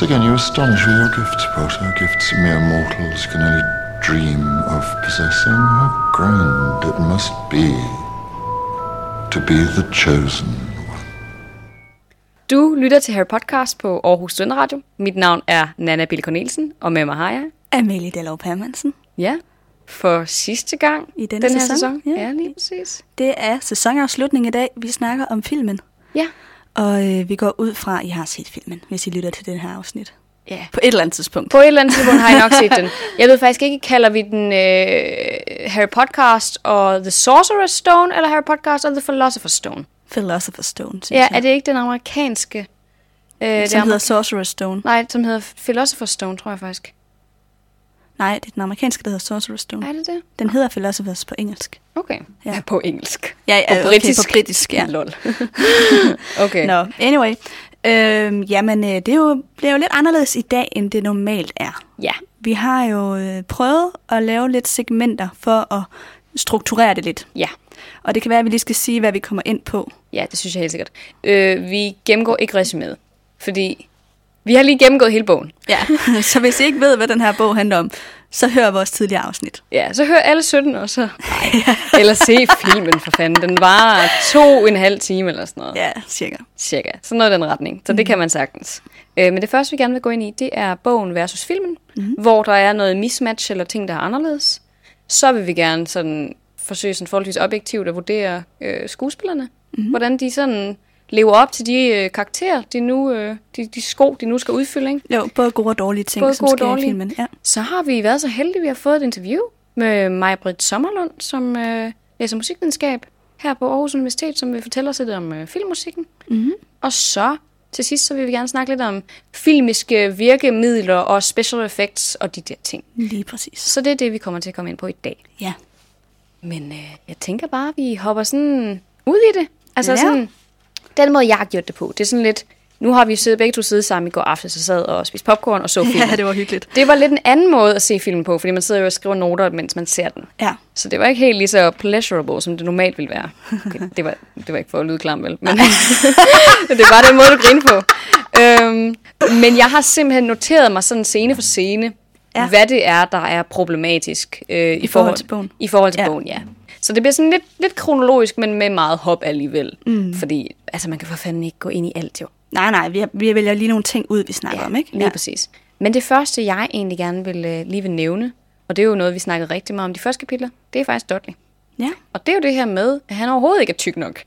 Once again, you astonish with your gifts, Potter. Gifts mere mortals can only dream of possessing. How grand it must be to be the chosen one. Du lytter til Harry Podcast på Aarhus Studenterradio. Mit navn er Nana Bille Cornelsen, og med mig har jeg, Amelie Dallov Hermansen. ja, for sidste gang I denne den her sæson. sæson. Ja. Ja. ja, lige præcis. Det er sæsonafslutning i dag. Vi snakker om filmen. Ja. Og øh, vi går ud fra, at I har set filmen, hvis I lytter til det her afsnit. ja. På et eller andet tidspunkt. På et eller andet tidspunkt har jeg nok set den. Jeg ved faktisk ikke, kalder vi den øh, Harry Podcast og The Sorcerer's Stone, eller Harry Podcast og The Philosopher's Stone? Philosopher's Stone, synes Ja, jeg. er det ikke den amerikanske? Øh, det Som amer- hedder Sorcerer's Stone. Nej, som hedder Philosopher's Stone, tror jeg faktisk. Nej, det er den amerikanske, der hedder Sorcerer's Stone. Er det det? Den hedder Philosopher's på engelsk. Okay. Ja. Ja. På engelsk. Ja, ja, på okay, britisk. på britisk, ja. Lol. okay. Nå, anyway. Øhm, jamen, øh, det er jo, bliver jo lidt anderledes i dag, end det normalt er. Ja. Vi har jo øh, prøvet at lave lidt segmenter for at strukturere det lidt. Ja. Og det kan være, at vi lige skal sige, hvad vi kommer ind på. Ja, det synes jeg helt sikkert. Øh, vi gennemgår ikke resuméet, fordi vi har lige gennemgået hele bogen. Ja, så hvis I ikke ved, hvad den her bog handler om, så hør vores tidligere afsnit. Ja, så hør alle 17 og så... Nej. eller se filmen for fanden. Den var to og en halv time eller sådan noget. Ja, cirka. Cirka. Sådan noget i den retning. Så det kan man sagtens. Øh, men det første, vi gerne vil gå ind i, det er bogen versus filmen, mm-hmm. hvor der er noget mismatch eller ting, der er anderledes. Så vil vi gerne sådan forsøge sådan forholdsvis objektivt at vurdere øh, skuespillerne. Mm-hmm. Hvordan de sådan lever op til de øh, karakterer, de, nu, øh, de, de sko, de nu skal udfylde. Ikke? Jo, både gode og dårlige ting, Både som gode dårlige. i filmen. Ja. Så har vi været så heldige, at vi har fået et interview med Maja-Britt Sommerlund, som øh, læser musikvidenskab her på Aarhus Universitet, som vil fortælle os lidt om øh, filmmusikken. Mm-hmm. Og så til sidst, så vil vi gerne snakke lidt om filmiske virkemidler og special effects og de der ting. Lige præcis. Så det er det, vi kommer til at komme ind på i dag. Ja. Men øh, jeg tænker bare, at vi hopper sådan ud i det. Altså Ja. sådan, den måde, jeg har gjort det på, det er sådan lidt... Nu har vi siddet begge to siddet sammen i går aftes og sad og spiste popcorn og så filmen. ja, det var hyggeligt. Det var lidt en anden måde at se filmen på, fordi man sidder jo og skriver noter, mens man ser den. Ja. Så det var ikke helt lige så pleasurable, som det normalt ville være. Okay, det, var, det var ikke for at lyde klam, vel? Men det var den måde, du griner på. Øhm, men jeg har simpelthen noteret mig sådan scene for scene, Ja. hvad det er, der er problematisk. Øh, I, forhold til bogen. I forhold til ja. bogen, ja. Så det bliver sådan lidt, lidt kronologisk, men med meget hop alligevel. Mm. Fordi altså, man kan for fanden ikke gå ind i alt, jo. Nej, nej, vi, vi vælger lige nogle ting ud, vi snakker om, ikke? Lige ja. præcis. Men det første, jeg egentlig gerne vil øh, lige vil nævne, og det er jo noget, vi snakkede rigtig meget om de første kapitler, det er faktisk Dudley. Ja. Og det er jo det her med, at han overhovedet ikke er tyk nok,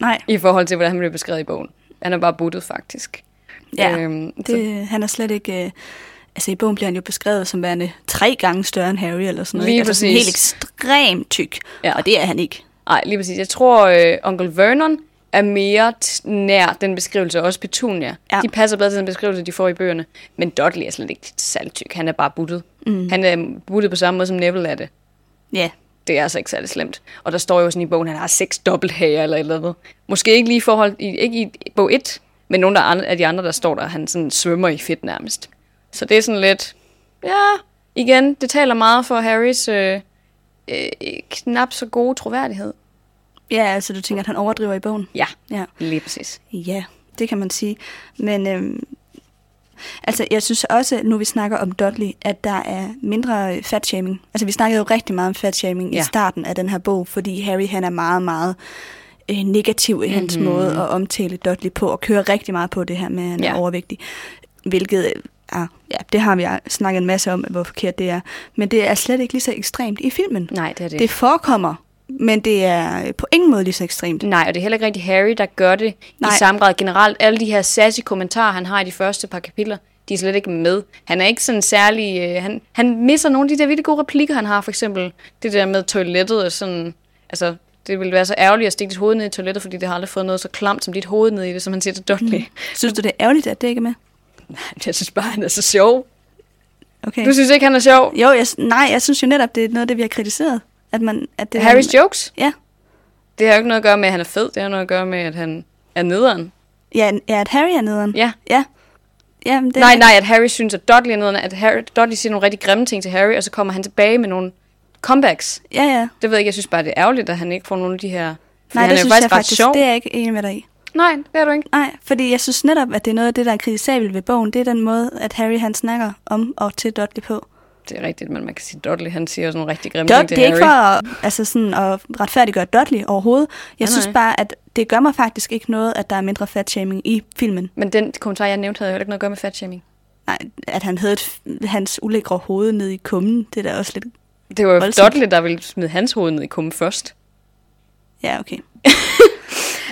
Nej, i forhold til, hvordan han bliver beskrevet i bogen. Han er bare buttet, faktisk. ja. Øhm, så, det, han er slet ikke... Øh, altså i bogen bliver han jo beskrevet som værende tre gange større end Harry, eller sådan noget. Lige ikke? Altså sådan helt præcis. ekstremt tyk. Ja. Og det er han ikke. ej, lige præcis. Jeg tror, øh, onkel Vernon er mere nær den beskrivelse, og også Petunia. Ja. De passer bedre til den beskrivelse, de får i bøgerne. Men Dudley er slet ikke særlig tyk. Han er bare buttet. Mm. Han er buttet på samme måde, som Neville er det. Ja, det er altså ikke særlig slemt. Og der står jo sådan i bogen, at han har seks dobbelthager eller et eller andet. Måske ikke lige i forhold, ikke i bog 1, men nogle af de andre, der står der, han sådan svømmer i fedt nærmest. Så det er sådan lidt, ja, igen, det taler meget for Harrys øh, øh, knap så gode troværdighed. ja altså du tænker, at han overdriver i bogen? Ja, Ja. lige præcis. Ja, det kan man sige. Men øhm, altså, jeg synes også, nu vi snakker om Dudley, at der er mindre fatshaming. Altså, vi snakkede jo rigtig meget om fatshaming ja. i starten af den her bog, fordi Harry han er meget, meget øh, negativ i hans mm-hmm. måde at omtale Dudley på, og kører rigtig meget på det her med, at han ja. er overvægtig. Hvilket, øh, ah, ja, det har vi snakket en masse om, hvor forkert det er. Men det er slet ikke lige så ekstremt i filmen. Nej, det er det. Det forekommer, men det er på ingen måde lige så ekstremt. Nej, og det er heller ikke rigtig Harry, der gør det Nej. Nej. i samme grad. Generelt, alle de her sassy kommentarer, han har i de første par kapitler, de er slet ikke med. Han er ikke sådan særlig... Øh, han, han misser nogle af de der virkelig gode replikker, han har. For eksempel det der med toilettet. og Sådan, altså, det ville være så ærgerligt at stikke dit hoved ned i toilettet, fordi det har aldrig fået noget så klamt som dit hoved ned i det, som han siger til Dudley. Mm. Synes du, det er ærgerligt, at det ikke er med? Jeg synes bare, han er så sjov. Okay. Du synes ikke, han er sjov? Jo, jeg, nej, jeg synes jo netop, det er noget af det, vi har kritiseret. At man, at det Harrys jokes? Ja. Det har jo ikke noget at gøre med, at han er fed. Det har noget at gøre med, at han er nederen. Ja, ja, at Harry er nederen. Ja. Ja. ja men det, Nej, nej, at Harry synes, at Dudley er nederen. At Harry, Dudley siger nogle rigtig grimme ting til Harry, og så kommer han tilbage med nogle comebacks. Ja, ja. Det ved jeg ikke, jeg synes bare, det er ærgerligt, at han ikke får nogle af de her... Nej, han det er jo synes jeg ret faktisk, sjov. det er jeg ikke enig med dig i. Nej, det er du ikke. Nej, fordi jeg synes netop, at det er noget af det, der er kritisabelt ved bogen. Det er den måde, at Harry han snakker om og til Dudley på. Det er rigtigt, men man kan sige, Dudley, han siger også nogle rigtig grimme Dud, ting til det er ikke Harry. for at, altså sådan at retfærdiggøre Dudley overhovedet. Jeg Nej, synes nej. bare, at det gør mig faktisk ikke noget, at der er mindre fatshaming i filmen. Men den kommentar, jeg nævnte, havde jo ikke noget at gøre med fatshaming. Nej, at han havde et, hans ulækre hoved nede i kummen, det er da også lidt... Det var jo. Dudley, der ville smide hans hoved ned i kummen først. Ja, okay.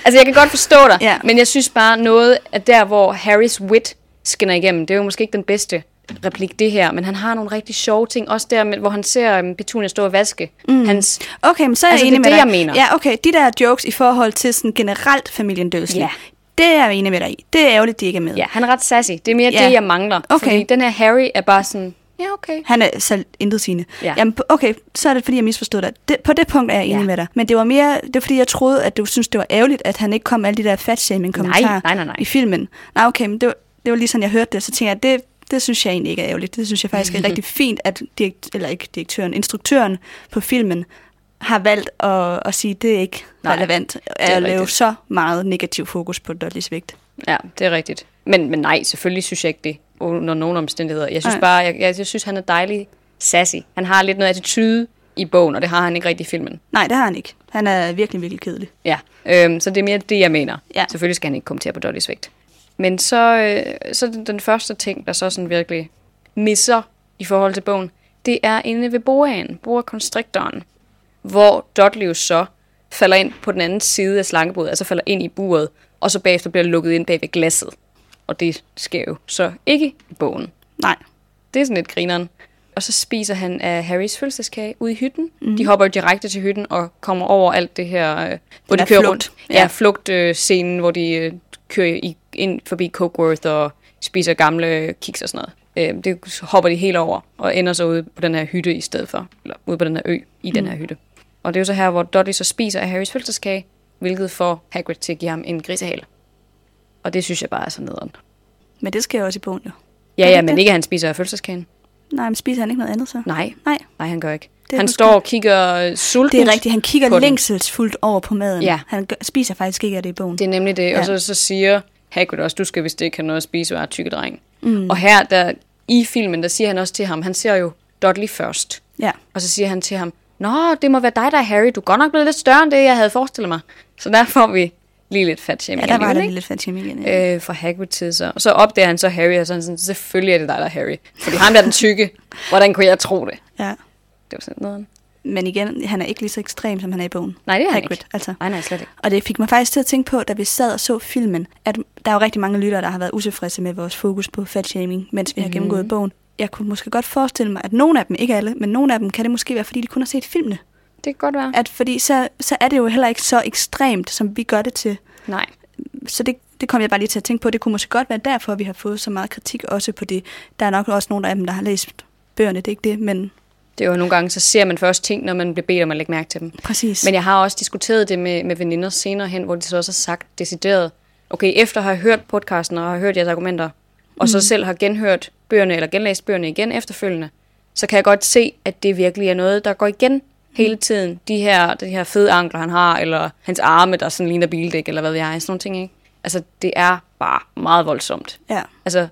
Altså, jeg kan godt forstå dig, Ja. men jeg synes bare noget af der, hvor Harrys wit skinner igennem, det er jo måske ikke den bedste replik, det her, men han har nogle rigtig sjove ting, også der, med, hvor han ser um, Petunia stå og vaske. Mm. Hans, Okay, men så er Altså, jeg det enig er med det, dig. jeg mener. Ja, okay, de der jokes i forhold til sådan generelt familien Dursley, Ja. det er jeg enig med dig i. Det er ærgerligt, de ikke er med. ja, han er ret sassy. Det er mere Ja. det, jeg mangler. Okay. Fordi den her Harry er bare sådan, ja, okay. Han er selv intet sigende. Ja. Jamen, okay, så er det, fordi jeg misforstod dig. Det, på det punkt er jeg enig Ja. med dig. Men det var mere, det var, fordi jeg troede, at du synes det var ærgerligt, at han ikke kom med alle de der fatshaming kommentarer nej, nej, nej. i filmen. Nej, okay, men det var, det var lige sådan, jeg hørte det. Så tænkte jeg, det, det synes jeg egentlig ikke er ærgerligt. Det synes jeg faktisk er rigtig fint, at direkt, eller ikke direktøren, instruktøren på filmen har valgt at, at sige, at det er ikke Nej, relevant at lave rigtigt. så meget negativ fokus på Dudleys vægt. Ja, det er rigtigt. Men, men nej, selvfølgelig synes jeg ikke det under nogen omstændigheder. Jeg synes Nej. bare, jeg, jeg, jeg synes, han er dejlig sassy. Han har lidt noget attitude i bogen, og det har han ikke rigtig i filmen. Nej, det har han ikke. Han er virkelig, virkelig kedelig. Ja, øhm, så det er mere det, jeg mener. Ja. Selvfølgelig skal han ikke kommentere på Dollys vægt. Men så, øh, så det den første ting, der så sådan virkelig misser i forhold til bogen, det er inde ved boaen, boakonstriktoren, hvor Dudley så falder ind på den anden side af slangebordet, altså falder ind i buret, og så bagefter bliver lukket ind bag ved glasset. Og det sker jo så ikke i bogen. Nej. Det er sådan lidt grineren. Og så spiser han af Harrys fødselsdagskage ude i hytten. Mm. De hopper jo direkte til hytten og kommer over alt det her, øh, hvor Den de er kører flugt. rundt. Ja. Ja, flugtscenen, hvor de øh, kører i, ind forbi Cokeworth og spiser gamle kiks og sådan noget. Øh, det hopper de helt over og ender så ude på den her hytte i stedet for. Eller ude på den her ø i mm. den her hytte. Og det er jo så her, hvor Dudley så spiser af Harrys fødselsdagskage, hvilket får Hagrid til at give ham en grisehale. Og det synes jeg bare er så nederen. Men det sker jo også i bogen, jo. Ja, ja, men det? ikke at han spiser af fødselsdagskagen. Nej, men spiser han ikke noget andet så? Nej, Nej, nej, han gør ikke. Det han står og kigger øh, sulten. det er rigtigt. Han kigger længselsfuldt over på maden. Ja. Han gør, spiser faktisk ikke af det i bogen. Det er nemlig det. Ja. Og så, så siger Hagrid også, du skal vist ikke have noget at spise, være tykke dreng. Mm. Og her, der, i filmen, der siger han også til ham, han ser jo Dudley først. Ja. Og så siger han til ham, Nå, det må være dig, der er Harry. Du er godt nok blevet lidt større end det, jeg havde forestillet mig. Så der får vi lige lidt fat Ja, der var der lige lidt fat i familien. Ja. øh, fra Hagrid til. Og så opdager han så Harry, og sådan, sådan, selvfølgelig er det dig, der er Harry. Fordi ham der er den tykke. Hvordan kunne jeg tro det? ja. Det var sådan noget. Men igen, han er ikke lige så ekstrem, som han er i bogen. Nej, det er han Hagrid, ikke. altså. Nej, nej, slet ikke. Og det fik mig faktisk til at tænke på, da vi sad og så filmen, at der er jo rigtig mange lyttere, der har været utilfredse med vores fokus på fatshaming, mens vi har gennemgået bogen. Jeg kunne måske godt forestille mig, at nogle af dem, ikke alle, men nogle af dem kan det måske være, fordi de kun har set filmene. Det kan godt være. At fordi så, så er det jo heller ikke så ekstremt, som vi gør det til. Nej. Så det, det kom jeg bare lige til at tænke på. Det kunne måske godt være derfor, at vi har fået så meget kritik også på det. Der er nok også nogle af dem, der har læst bøgerne, det er ikke det, men Det er jo nogle gange, så ser man først ting, når man bliver bedt om at lægge mærke til dem. præcis. Men jeg har også diskuteret det med, med veninder senere hen, hvor de så også har sagt decideret, okay, efter at have hørt podcasten og har hørt jeres argumenter, og så selv har genhørt bøgerne, eller genlæst bøgerne igen efterfølgende, så kan jeg godt se, at det virkelig er noget, der går igen hele tiden. De her, de her fede ankler, han har, eller hans arme, der sådan ligner bildæk, eller hvad ved jeg, sådan nogle ting, ikke? Altså, det er bare meget voldsomt. Ja. Altså,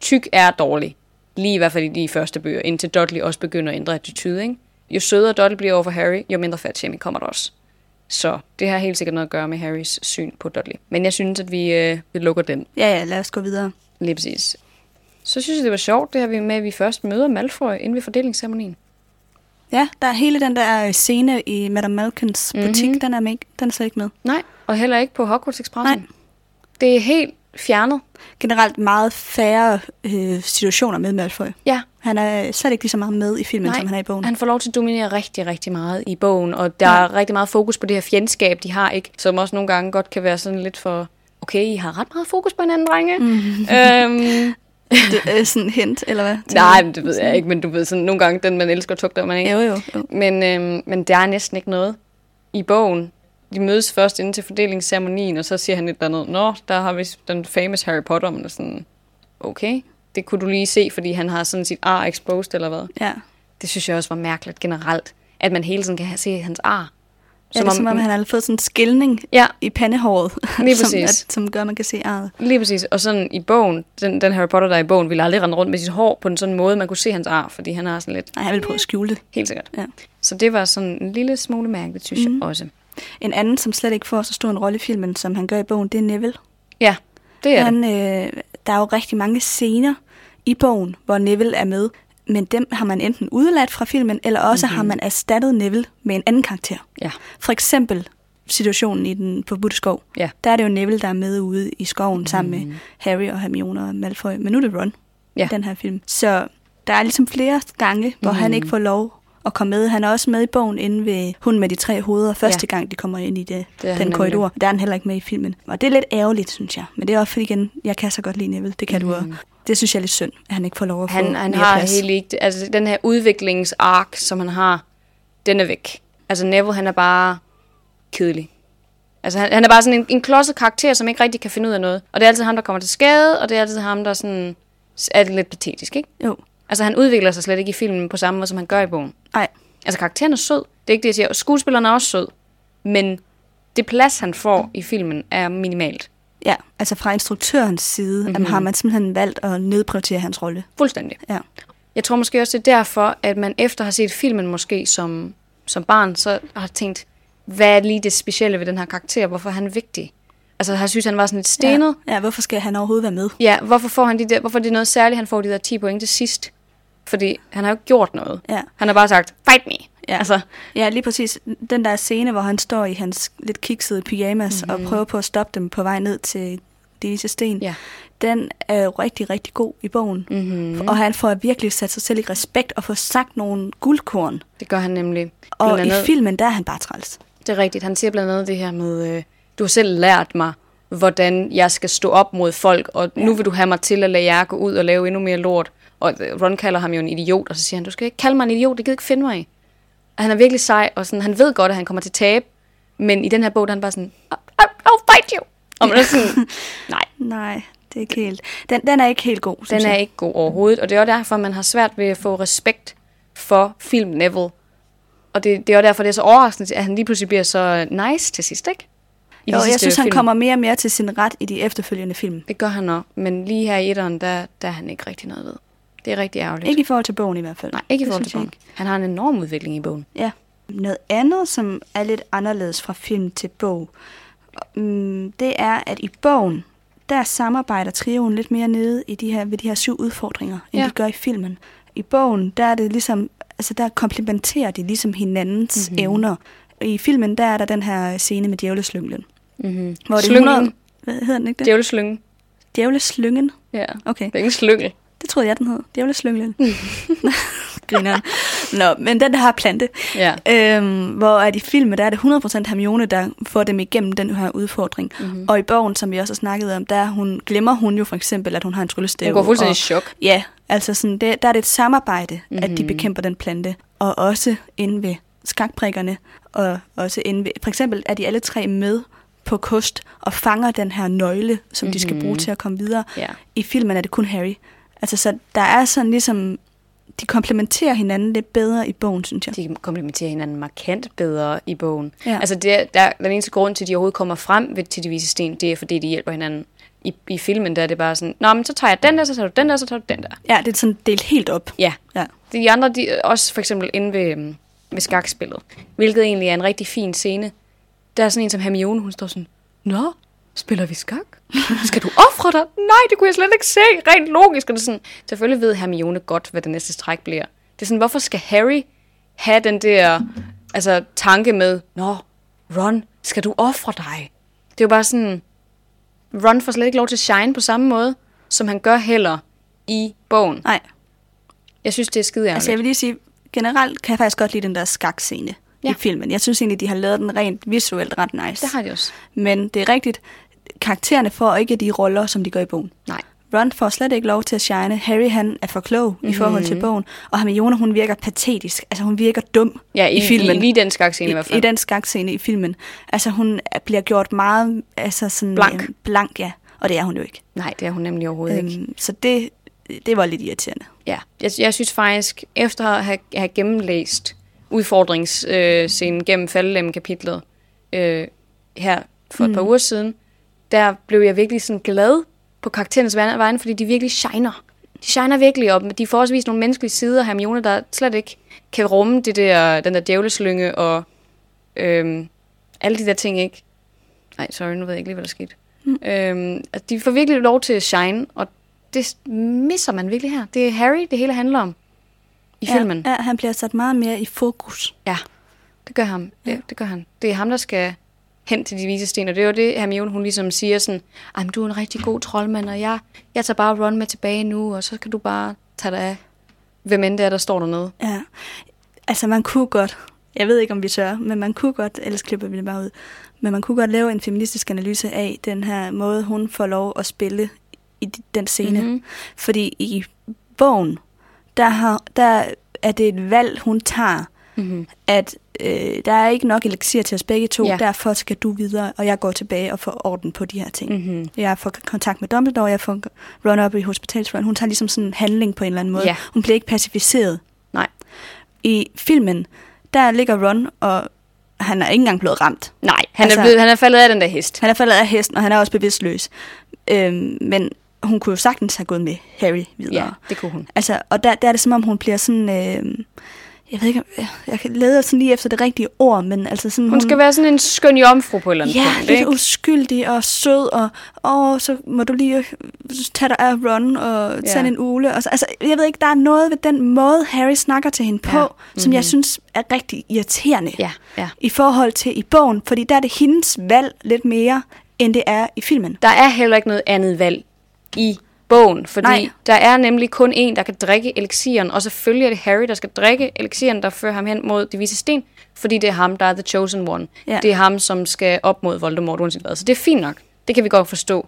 tyk er dårlig. Lige i hvert fald i de første bøger, indtil Dudley også begynder at ændre attitude, ikke? Jo sødere Dudley bliver over for Harry, jo mindre fatshaming kommer der også. Så det har helt sikkert noget at gøre med Harrys syn på Dudley. Men jeg synes, at vi, øh, vi lukker den Ja, ja, lad os gå videre. lige præcis. Så synes jeg, det var sjovt, det her med, at vi først møder Malfoy inden ved fordelingsceremonien. Ja, der er hele den der øh, scene i Madame Malkins butik, Mhm. mm-hmm. den, er med, den er slet ikke med. Nej, og heller ikke på Hogwarts Expressen. Nej. Det er helt fjernet. Generelt meget færre øh, situationer med Malfoy. Ja, Han er slet ikke lige så meget med i filmen, som han er i bogen. han får lov til at dominere rigtig, rigtig meget i bogen, og der Ja. er rigtig meget fokus på det her fjendskab, de har, ikke? Som også nogle gange godt kan være sådan lidt for, okay, I har ret meget fokus på hinanden, drenge. Mm. øhm, det er sådan hint, eller hvad? nej, det ved jeg ikke, men du ved sådan, nogle gange den, man elsker, tugter man ikke. Jo, jo, jo. Men, øhm, men der er næsten ikke noget i bogen. De mødes først inden til fordelingsceremonien, og så siger han et eller andet, Nå, der har vi den famous Harry Potter, men sådan, okay, det kunne du lige se, fordi han har sådan sit ar exposed, eller hvad? Ja. Det synes jeg også var mærkeligt generelt, at man hele tiden kan se hans ar. Ja, det er som om, han har fået sådan en skilning Ja. i pandehåret, Lige som, at, som gør, at man kan se arret. Lige præcis. Og sådan i bogen, den, den Harry Potter, der er i bogen, ville aldrig rende rundt med sit hår på en sådan måde, man kunne se hans ar, fordi han har sådan lidt... Nej, han vil prøve at skjule det. Helt sikkert. Ja. Så det var sådan en lille smule mærkeligt, synes mm. jeg også. En anden, som slet ikke får så stor en rolle i filmen, som han gør i bogen, det er Neville. Ja, det er det. Han, øh, der er jo rigtig mange scener i bogen, hvor Neville er med, men dem har man enten udeladt fra filmen, eller også mm-hmm. har man erstattet Neville med en anden karakter. Ja. For eksempel situationen i den forbudte skov. Ja. Der er det jo Neville, der er med ude i skoven mm. sammen med Harry og Hermione og Malfoy. Men nu er det Ron, Ja. den her film. Så der er ligesom flere gange, hvor mm. han ikke får lov at komme med. Han er også med i bogen inde ved Hun med de tre hoveder, første Ja. gang de kommer ind i det, Det den nemlig. korridor. Der er han heller ikke med i filmen. Og det er lidt ærgerligt, synes jeg. Men det er også fordi, igen, jeg kan så godt lide Neville. Det kan mm. du også. Det synes jeg er lidt synd, at han ikke får lov at få Han, han mere har plads. helt ikke... Altså, den her udviklingsark, som han har, den er væk. Altså, Neville, han er bare kedelig. Altså, han, han er bare sådan en, en klodset karakter, som ikke rigtig kan finde ud af noget. Og det er altid ham, der kommer til skade, og det er altid ham, der sådan... Er lidt patetisk, ikke? Jo, Altså, han udvikler sig slet ikke i filmen på samme måde, som han gør i bogen. nej. Altså, karakteren er sød. Det er ikke det, jeg siger. Skuespilleren er også sød. Men det plads, han får i filmen, er minimalt. Ja, altså fra instruktørens side mm-hmm. har man simpelthen valgt at nedprioritere hans rolle. Fuldstændig. Ja. Jeg tror måske også, det er derfor, at man efter har set filmen måske som, som barn, så har tænkt, hvad er lige det specielle ved den her karakter? Hvorfor er han vigtig? Altså, jeg synes, han var sådan lidt stenet. Ja. ja, hvorfor skal han overhovedet være med? Ja, hvorfor får han de der, hvorfor er det noget særligt, han får de der 10 point til sidst? Fordi han har jo ikke gjort noget. Ja. Han har bare sagt, fight me. Ja. Altså, Ja, lige præcis. Den der scene, hvor han står i hans lidt kiksede pyjamas mm-hmm. og prøver på at stoppe dem på vej ned til Disse Sten, Ja. den er jo rigtig, rigtig god i bogen. Mm-hmm. Og han får virkelig sat sig selv i respekt og får sagt nogle guldkorn. det gør han nemlig. Og Blandt i andet- filmen, der er han bare træls. Det er rigtigt. Han siger blandt andet det her med, øh, du har selv lært mig, hvordan jeg skal stå op mod folk, og ja. nu vil du have mig til at lade jer gå ud og lave endnu mere lort. Og øh, Ron kalder ham jo en idiot, og så siger han, du skal ikke kalde mig en idiot, det gider ikke finde mig i. Han er virkelig sej, og sådan, han ved godt, at han kommer til tab, men i den her bog, der er han bare sådan, "I- I'll fight you. Og man er sådan, nej, Nej, det er ikke helt. Den, den er ikke helt god, den er jeg. ikke god overhovedet, og det er også derfor, man har svært ved at få respekt for film Neville. Og det, det er også derfor, det er så overraskende, at han lige pludselig bliver så nice til sidst, ikke? I Jo, jeg synes, han film. kommer mere og mere til sin ret i de efterfølgende film. Det gør han nok, men lige her i etteren, der, der er han ikke rigtig noget ved. Det er rigtig ærgerligt. Ikke i forhold til bogen i hvert fald. Nej, ikke i forhold til bogen. Han har en enorm udvikling i bogen. Ja. Noget andet, som er lidt anderledes fra film til bog, mm, det er, at i bogen, der samarbejder trioen lidt mere nede i de her, ved de her syv udfordringer, end Ja. de gør i filmen. I bogen, der er det ligesom, altså der komplementerer de ligesom hinandens mm-hmm. evner. I filmen, der er der den her scene med djævleslynglen. Mm-hmm. Hvor det er Slyngen. 100, hvad hedder den ikke det? Djævleslyngen. Djævleslyngen? Ja. Okay. Det er ikke en slyngel. Det troede jeg, den hed. Djævleslyngen. Grineren. Nå, men den der har plante. Ja. Øhm, hvor at i filmen, der er det 100% Hermione, der får dem igennem den her udfordring. Mhm. Mm-hmm. Og i bogen, som vi også har snakket om, der hun, glemmer hun jo for eksempel, at hun har en tryllestav. Hun går fuldstændig og, i chok. Ja, altså sådan, det, der er det et samarbejde, mm-hmm. at de Mhm. bekæmper den plante. Og også inde ved skakprikkerne, og også inde ved, for eksempel er de alle tre med på kost og fanger den her nøgle, som mm-hmm. de skal bruge til at komme videre. Ja. I filmen er det kun Harry. Altså, så der er sådan ligesom, de komplementerer hinanden lidt bedre i bogen, synes jeg. De komplementerer hinanden markant bedre i bogen. Ja. Altså, det er, der, den eneste grund til, at de overhovedet kommer frem ved, til de vise sten, det er, fordi de hjælper hinanden. I, I filmen, der er det bare sådan, Nå, men så tager jeg den der, så tager du den der, så tager du den der. Ja, det er sådan delt helt op. Ja. Ja. De andre, de, også for eksempel inde ved, øhm, ved skakspillet, hvilket egentlig er en rigtig fin scene. Der er sådan en som Hermione, hun står sådan, Nå, spiller vi skak? Skal du ofre dig? Nej, det kunne jeg slet ikke se. Rent logisk. Og det er sådan, selvfølgelig ved Hermione godt, hvad det næste stræk bliver. Det er sådan, hvorfor skal Harry have den der altså, tanke med, Nå, Ron, skal du ofre dig? Det er jo bare sådan, Ron får slet ikke lov til at shine på samme måde, som han gør heller i bogen. Nej, Jeg synes, det er skide altså jeg vil lige sige, generelt kan jeg faktisk godt lide den der skakscene. Ja. i filmen. Jeg synes egentlig, de har lavet den rent visuelt ret nice. Det har de også. Men det er rigtigt, karaktererne får ikke de roller, som de gør i bogen. Nej. Ron får slet ikke lov til at shine. Harry, han er for klog mm-hmm. i forhold til bogen. Og Hermione, hun virker patetisk. Altså, hun virker dum Ja, i, i filmen. I, lige den skakscene i, i hvert I, fald. I den skakscene i filmen. Altså, hun er- bliver gjort meget altså sådan, Blank. Øh, blank, ja. Og det er hun jo ikke. Nej, det er hun nemlig overhovedet ikke. Øhm, så det, det var lidt irriterende. Ja, jeg, jeg synes faktisk, efter at have, have gennemlæst udfordringsscenen gennem faldelem-kapitlet øh, her for et par uger siden, der blev jeg virkelig sådan glad på karakterens vegne, fordi de virkelig shiner. De shiner virkelig op, de får også nogle menneskelige sider af Hermione, der slet ikke kan rumme det der, den der djævleslynge og øhm, alle de der ting, ikke? Nej, sorry, nu ved jeg ikke lige, hvad der skete. Mm. Øhm, at de får virkelig lov til at shine, og det misser man virkelig her. Det er Harry, det hele handler om i ja, filmen. Ja, han bliver sat meget mere i fokus. Ja, det gør ham. Ja. Det, det gør han. Det er ham, der skal hen til de vise sten, og det er jo det, Hermione, hun ligesom siger sådan, men du er en rigtig god troldmand, og jeg, jeg tager bare Ron med tilbage nu, og så kan du bare tage dig af, hvem end det er, der står dernede. Ja, altså man kunne godt, jeg ved ikke, om vi tør, men man kunne godt, ellers klipper vi det bare ud, men man kunne godt lave en feministisk analyse af den her måde, hun får lov at spille i den scene. Mm-hmm. Fordi i bogen, der, har, der er det et valg, hun tager, mm-hmm. at øh, der er ikke nok elixir til os begge to, ja. derfor skal du videre, og jeg går tilbage og får orden på de her ting. Mm-hmm. Jeg får kontakt med Dumbledore, jeg får run op i hospitalsrun. Hun tager ligesom sådan en handling på en eller anden måde. Ja. Hun bliver ikke pacificeret. Nej. I filmen, der ligger Ron, og han er ikke engang blevet ramt. Nej, han, altså, er, blevet, han er faldet af den der hest. Han er faldet af hesten, og han er også bevidstløs. Øhm, men hun kunne jo sagtens have gået med Harry videre. Ja, det kunne hun. Altså, og der, der er det som om, hun bliver sådan... Øh, jeg ved ikke, jeg kan lede sådan lige efter det rigtige ord, men altså sådan... Hun, hun skal være sådan en skøn jomfru på et eller andet ja, punkt, lidt uskyldig og sød, og åh, så må du lige tage dig af Ron og tage ja. en ule. Og så, altså, jeg ved ikke, der er noget ved den måde, Harry snakker til hende på, ja. mm-hmm. som jeg mhm. synes er rigtig irriterende ja. Ja. i forhold til i bogen, fordi der er det hendes valg lidt mere, end det er i filmen. Der er heller ikke noget andet valg i bogen, fordi Nej. der er nemlig kun en, der kan drikke elixiren, og selvfølgelig er det Harry, der skal drikke elixiren, der fører ham hen mod de vise sten, fordi det er ham, der er the chosen one. Ja. Det er ham, som skal op mod Voldemort, uanset hvad. Så det er fint nok. Det kan vi godt forstå.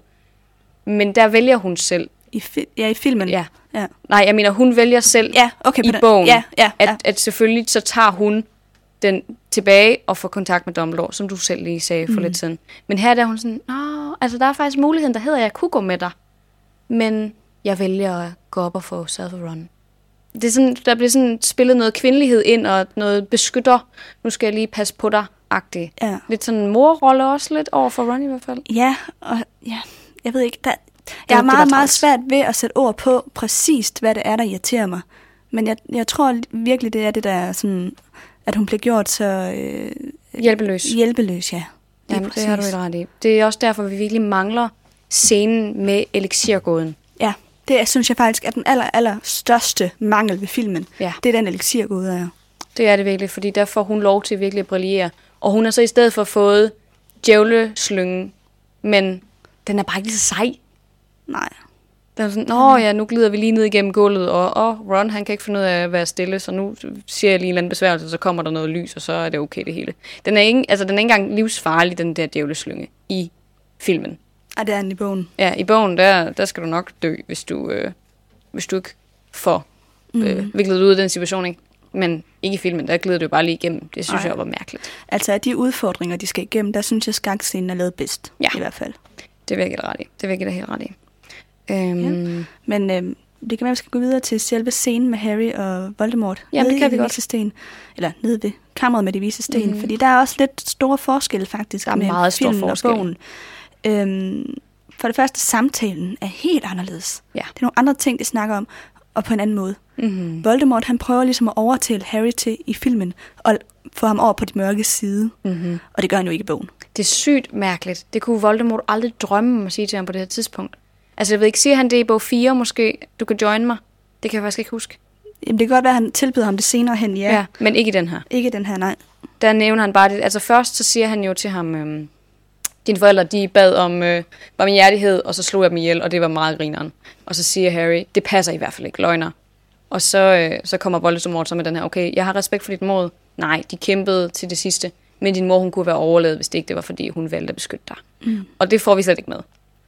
Men der vælger hun selv. I fi- ja, i filmen. Ja. ja. Nej, jeg mener, hun vælger selv ja, okay, i bogen, ja, ja, ja. At, at selvfølgelig så tager hun den tilbage og får kontakt med Dumbledore, som du selv lige sagde for mm. lidt siden. Men her er hun sådan, Nå, altså der er faktisk muligheden, der hedder, at jeg kunne gå med dig men jeg vælger at gå op og få Run. Det er sådan, der bliver sådan spillet noget kvindelighed ind, og noget beskytter, nu skal jeg lige passe på dig, agtigt. Ja. Lidt sådan en morrolle også lidt over for Ron i hvert fald. Ja, og ja, jeg ved ikke, der, jeg er meget, meget svært ved at sætte ord på præcist, hvad det er, der irriterer mig. Men jeg, jeg tror virkelig, det er det, der er sådan, at hun bliver gjort så... Øh, hjælpeløs. Hjælpeløs, ja. Jamen, det har du helt ret i. Det er også derfor, vi virkelig mangler scenen med elixirgåden. Ja, det synes jeg faktisk er den aller, aller største mangel ved filmen. Ja. Det er den elixirgåde, ja. Det er det virkelig, fordi der får hun lov til virkelig at brillere. Og hun har så i stedet for fået djævleslyngen, men den er bare ikke så sej. Nej. Den er sådan, Nå ja, nu glider vi lige ned igennem gulvet, og, og Ron han kan ikke finde ud af at være stille, så nu siger jeg lige en eller anden besværgelse, så kommer der noget lys, og så er det okay det hele. Den er ikke, altså, den er ikke engang livsfarlig, den der djævleslynge, i filmen. Ja, det er den i bogen. Ja, i bogen, der, der skal du nok dø, hvis du, øh, hvis du ikke får øh, mm. viklet ud af den situation, ikke? Men ikke i filmen, der glider du bare lige igennem. Det synes Ej. jeg var mærkeligt. Altså, af de udfordringer, de skal igennem, der synes jeg, skakscenen er lavet bedst. Ja. I hvert fald. Det vil jeg give ret i. Det vil jeg give dig helt ret i. Øhm. Ja. Men øhm, det kan være, at vi skal gå videre til selve scenen med Harry og Voldemort. Ja, det kan vi godt. Sten. Eller nede ved kammeret med de vise sten. Mm. Fordi der er også lidt store forskelle faktisk. Der er meget stor forskel. Og bogen. Øhm, for det første, samtalen er helt anderledes. Ja. Det er nogle andre ting, de snakker om, og på en anden måde. Mm-hmm. Voldemort, han prøver ligesom at overtale Harry til i filmen, og få ham over på de mørke side. Mm-hmm. Og det gør han jo ikke i bogen. Det er sygt mærkeligt. Det kunne Voldemort aldrig drømme om at sige til ham på det her tidspunkt. Altså, jeg ved ikke, siger han det i bog 4 måske? Du kan join mig. Det kan jeg faktisk ikke huske. Jamen, det kan godt være, at han tilbyder ham det senere hen, ja. ja. men ikke i den her. Ikke i den her, nej. Der nævner han bare det. Altså først, så siger han jo til ham, øhm, dine forældre, de bad om øh, barmhjertighed, og så slog jeg dem ihjel, og det var meget grineren. Og så siger Harry, det passer i hvert fald ikke, løgner. Og så, øh, så kommer Voldemort så med den her, okay, jeg har respekt for dit mod. Nej, de kæmpede til det sidste. Men din mor, hun kunne være overlevet, hvis det ikke det var, fordi hun valgte at beskytte dig. Mm. Og det får vi slet ikke med.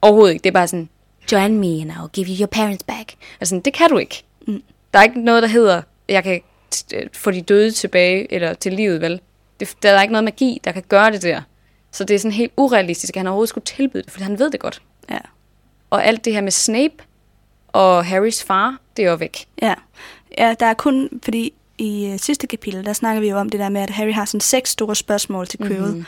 Overhovedet ikke. Det er bare sådan, join me and I'll give you your parents back. Altså, det kan du ikke. Mm. Der er ikke noget, der hedder, jeg kan få de døde tilbage, eller til livet, vel? Det, der er ikke noget magi, der kan gøre det der. Så det er sådan helt urealistisk, at han overhovedet skulle tilbyde det, fordi han ved det godt. Ja. Og alt det her med Snape og Harrys far, det er jo væk. Ja, ja der er kun, fordi i øh, sidste kapitel, der snakker vi jo om det der med, at Harry har sådan seks store spørgsmål til Quirrell. Mm-hmm.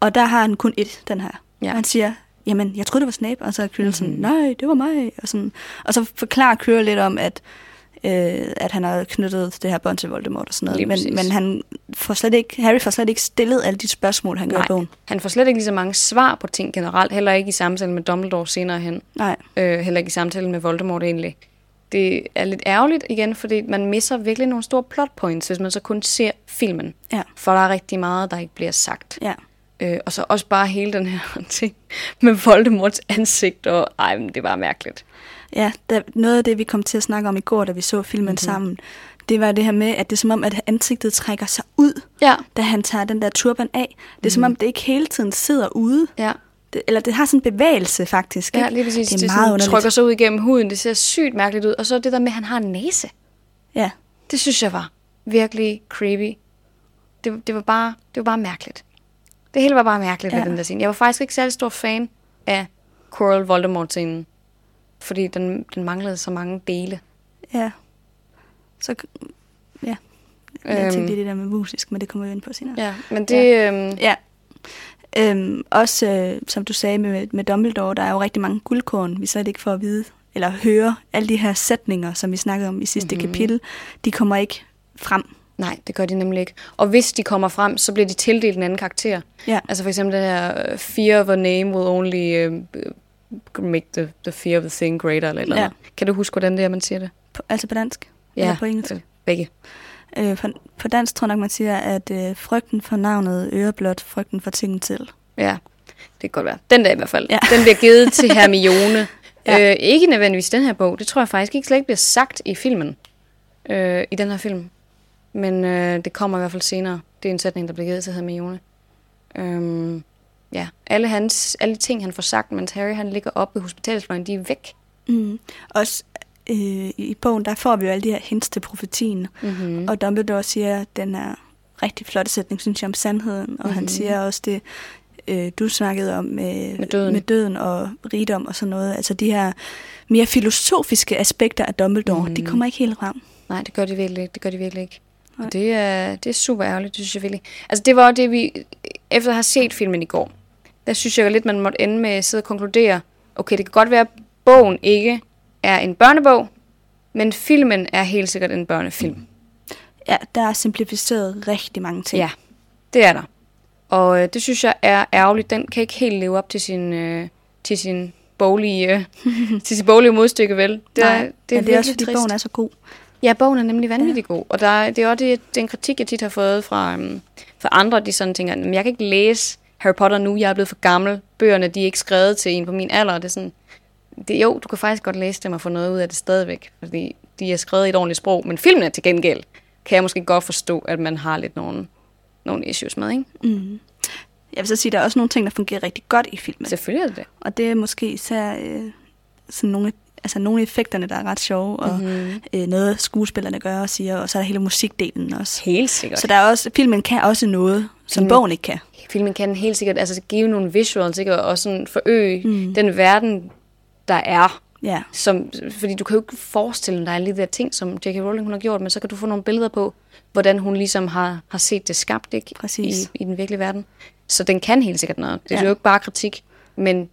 Og der har han kun et, den her. Ja. Han siger, jamen, jeg troede, det var Snape. Og så er Quirrell mm-hmm. sådan, nej, det var mig. Og, sådan. og så forklarer Quirrell lidt om, at øh, at han har knyttet det her bånd til Voldemort og sådan Lige noget. præcis. Men, men han får slet ikke, Harry får slet ikke stillet alle de spørgsmål, han gør i bogen. han får slet ikke lige så mange svar på ting generelt, heller ikke i samtale med Dumbledore senere hen. Nej, øh, heller ikke i samtale med Voldemort egentlig. Det er lidt ærgerligt igen, fordi man misser virkelig nogle store plot points, hvis man så kun ser filmen. ja, For der er rigtig meget, der ikke bliver sagt. ja. Øh, og så også bare hele den her ting med Voldemorts ansigt, og ej, men det var mærkeligt. Ja, der, noget af det, vi kom til at snakke om i går, da vi så filmen mm-hmm. sammen, det var det her med, at det er som om, at ansigtet trækker sig ud, Ja, da han tager den der turban af. Det er som om, det ikke hele tiden sidder ude. ja. Det, eller det har sådan en bevægelse, faktisk. Ja, lige præcis. Det er det meget sådan, underligt. trykker sig ud igennem huden. Det ser sygt mærkeligt ud. Og så det der med, at han har en næse. Ja, Det synes jeg var virkelig creepy. Det, det, var, bare, det var bare mærkeligt. Det hele var bare mærkeligt. Ja. ved den der scene. Jeg var faktisk ikke særlig stor fan af Coral Voldemort-scenen. Fordi den, den manglede så mange dele. ja. Så, ja. Jeg Øhm. tænkte det der med musisk, men det kommer vi ind på senere. Ja, men det... Ja. Øhm, Ja. Øhm, også, øh, som du sagde med, med Dumbledore, der er jo rigtig mange guldkorn, vi slet ikke får at vide, eller høre alle de her sætninger, som vi snakkede om i sidste Mhm. mm-hmm. kapitel, de kommer ikke frem. nej, det gør de nemlig ikke. Og hvis de kommer frem, så bliver de tildelt en anden karakter. Ja. Altså for eksempel den her uh, fear of a name will only uh, make the, the fear of the thing greater, eller, eller Ja. ja. Kan du huske, hvordan det er, man siger det? På, altså på dansk? Eller på engelsk? øh, begge. Øh, på, på dansk tror jeg nok, man siger, at øh, frygten for navnet øger blot frygten for tingen til. Ja, det kan godt være. Den der i hvert fald. Ja. Den bliver givet til Hermione. Ja. ja. øh, ikke nødvendigvis den her bog. Det tror jeg faktisk ikke slet ikke bliver sagt i filmen. Øh, I den her film. Men øh, det kommer i hvert fald senere. Det er en sætning, der bliver givet til Hermione. Øhm, ja, alle, hans, alle ting, han får sagt, mens Harry han ligger oppe ved hospitalsfløjen, de er væk. Mm. Også øh, i bogen, der får vi jo alle de her hints til profetien. Mm-hmm. Og Dumbledore siger den er rigtig flotte sætning, synes jeg, om sandheden. Og mm-hmm. han siger også det, øh, du snakkede om med, Med døden. med døden og rigdom og sådan noget. Altså de her mere filosofiske aspekter af Dumbledore, mm-hmm. de kommer ikke helt frem. Nej, det gør de virkelig ikke. Det gør de virkelig ikke. Og det er, det er super ærgerligt, det synes jeg virkelig. Altså det var det, vi, efter at have set filmen i går, der synes jeg lidt, man måtte ende med at sidde og konkludere, okay, det kan godt være, at bogen ikke er en børnebog, men filmen er helt sikkert en børnefilm. Ja, der er simplificeret rigtig mange ting. Ja, det er der. Og øh, det synes jeg er ærgerligt. Den kan ikke helt leve op til sin, øh, til sin boglige, øh, til sin boglige modstykke, vel? Det, Nej, er, det er, men det er også, fordi trist. bogen er så god. Ja, bogen er nemlig vanvittig ja. god, og der, er- det er også det, den kritik, jeg tit har fået fra, um, fra andre, de sådan tænker, "Jamen, jeg kan ikke læse Harry Potter nu, jeg er blevet for gammel, bøgerne de er ikke skrevet til en på min alder, det er sådan, det, jo, du kan faktisk godt læse dem og få noget ud af det stadigvæk, fordi de er skrevet i et ordentligt sprog, men filmene til gengæld, kan jeg måske godt forstå, at man har lidt nogle, nogle issues med, ikke? Mm. Jeg vil så sige, at der er også nogle ting, der fungerer rigtig godt i filmen. Selvfølgelig er det. Og det er måske især øh, sådan nogle, altså nogle af effekterne, der er ret sjove, og Mhm. øh, noget skuespillerne gør og siger, og så er der hele musikdelen også. Helt sikkert. Så der er også, filmen kan også noget, som bogen ikke kan. filmen kan helt sikkert altså, give nogle visuals, ikke? og sådan forøge Mm. den verden, der er. Ja, Som, fordi du kan jo ikke forestille dig alle de der ting, som J.K. Rowling hun har gjort, men så kan du få nogle billeder på, hvordan hun ligesom har, har set det skabt ikke? Præcis. I, i den virkelige verden. Så den kan helt sikkert noget. Det er Ja. jo ikke bare kritik, men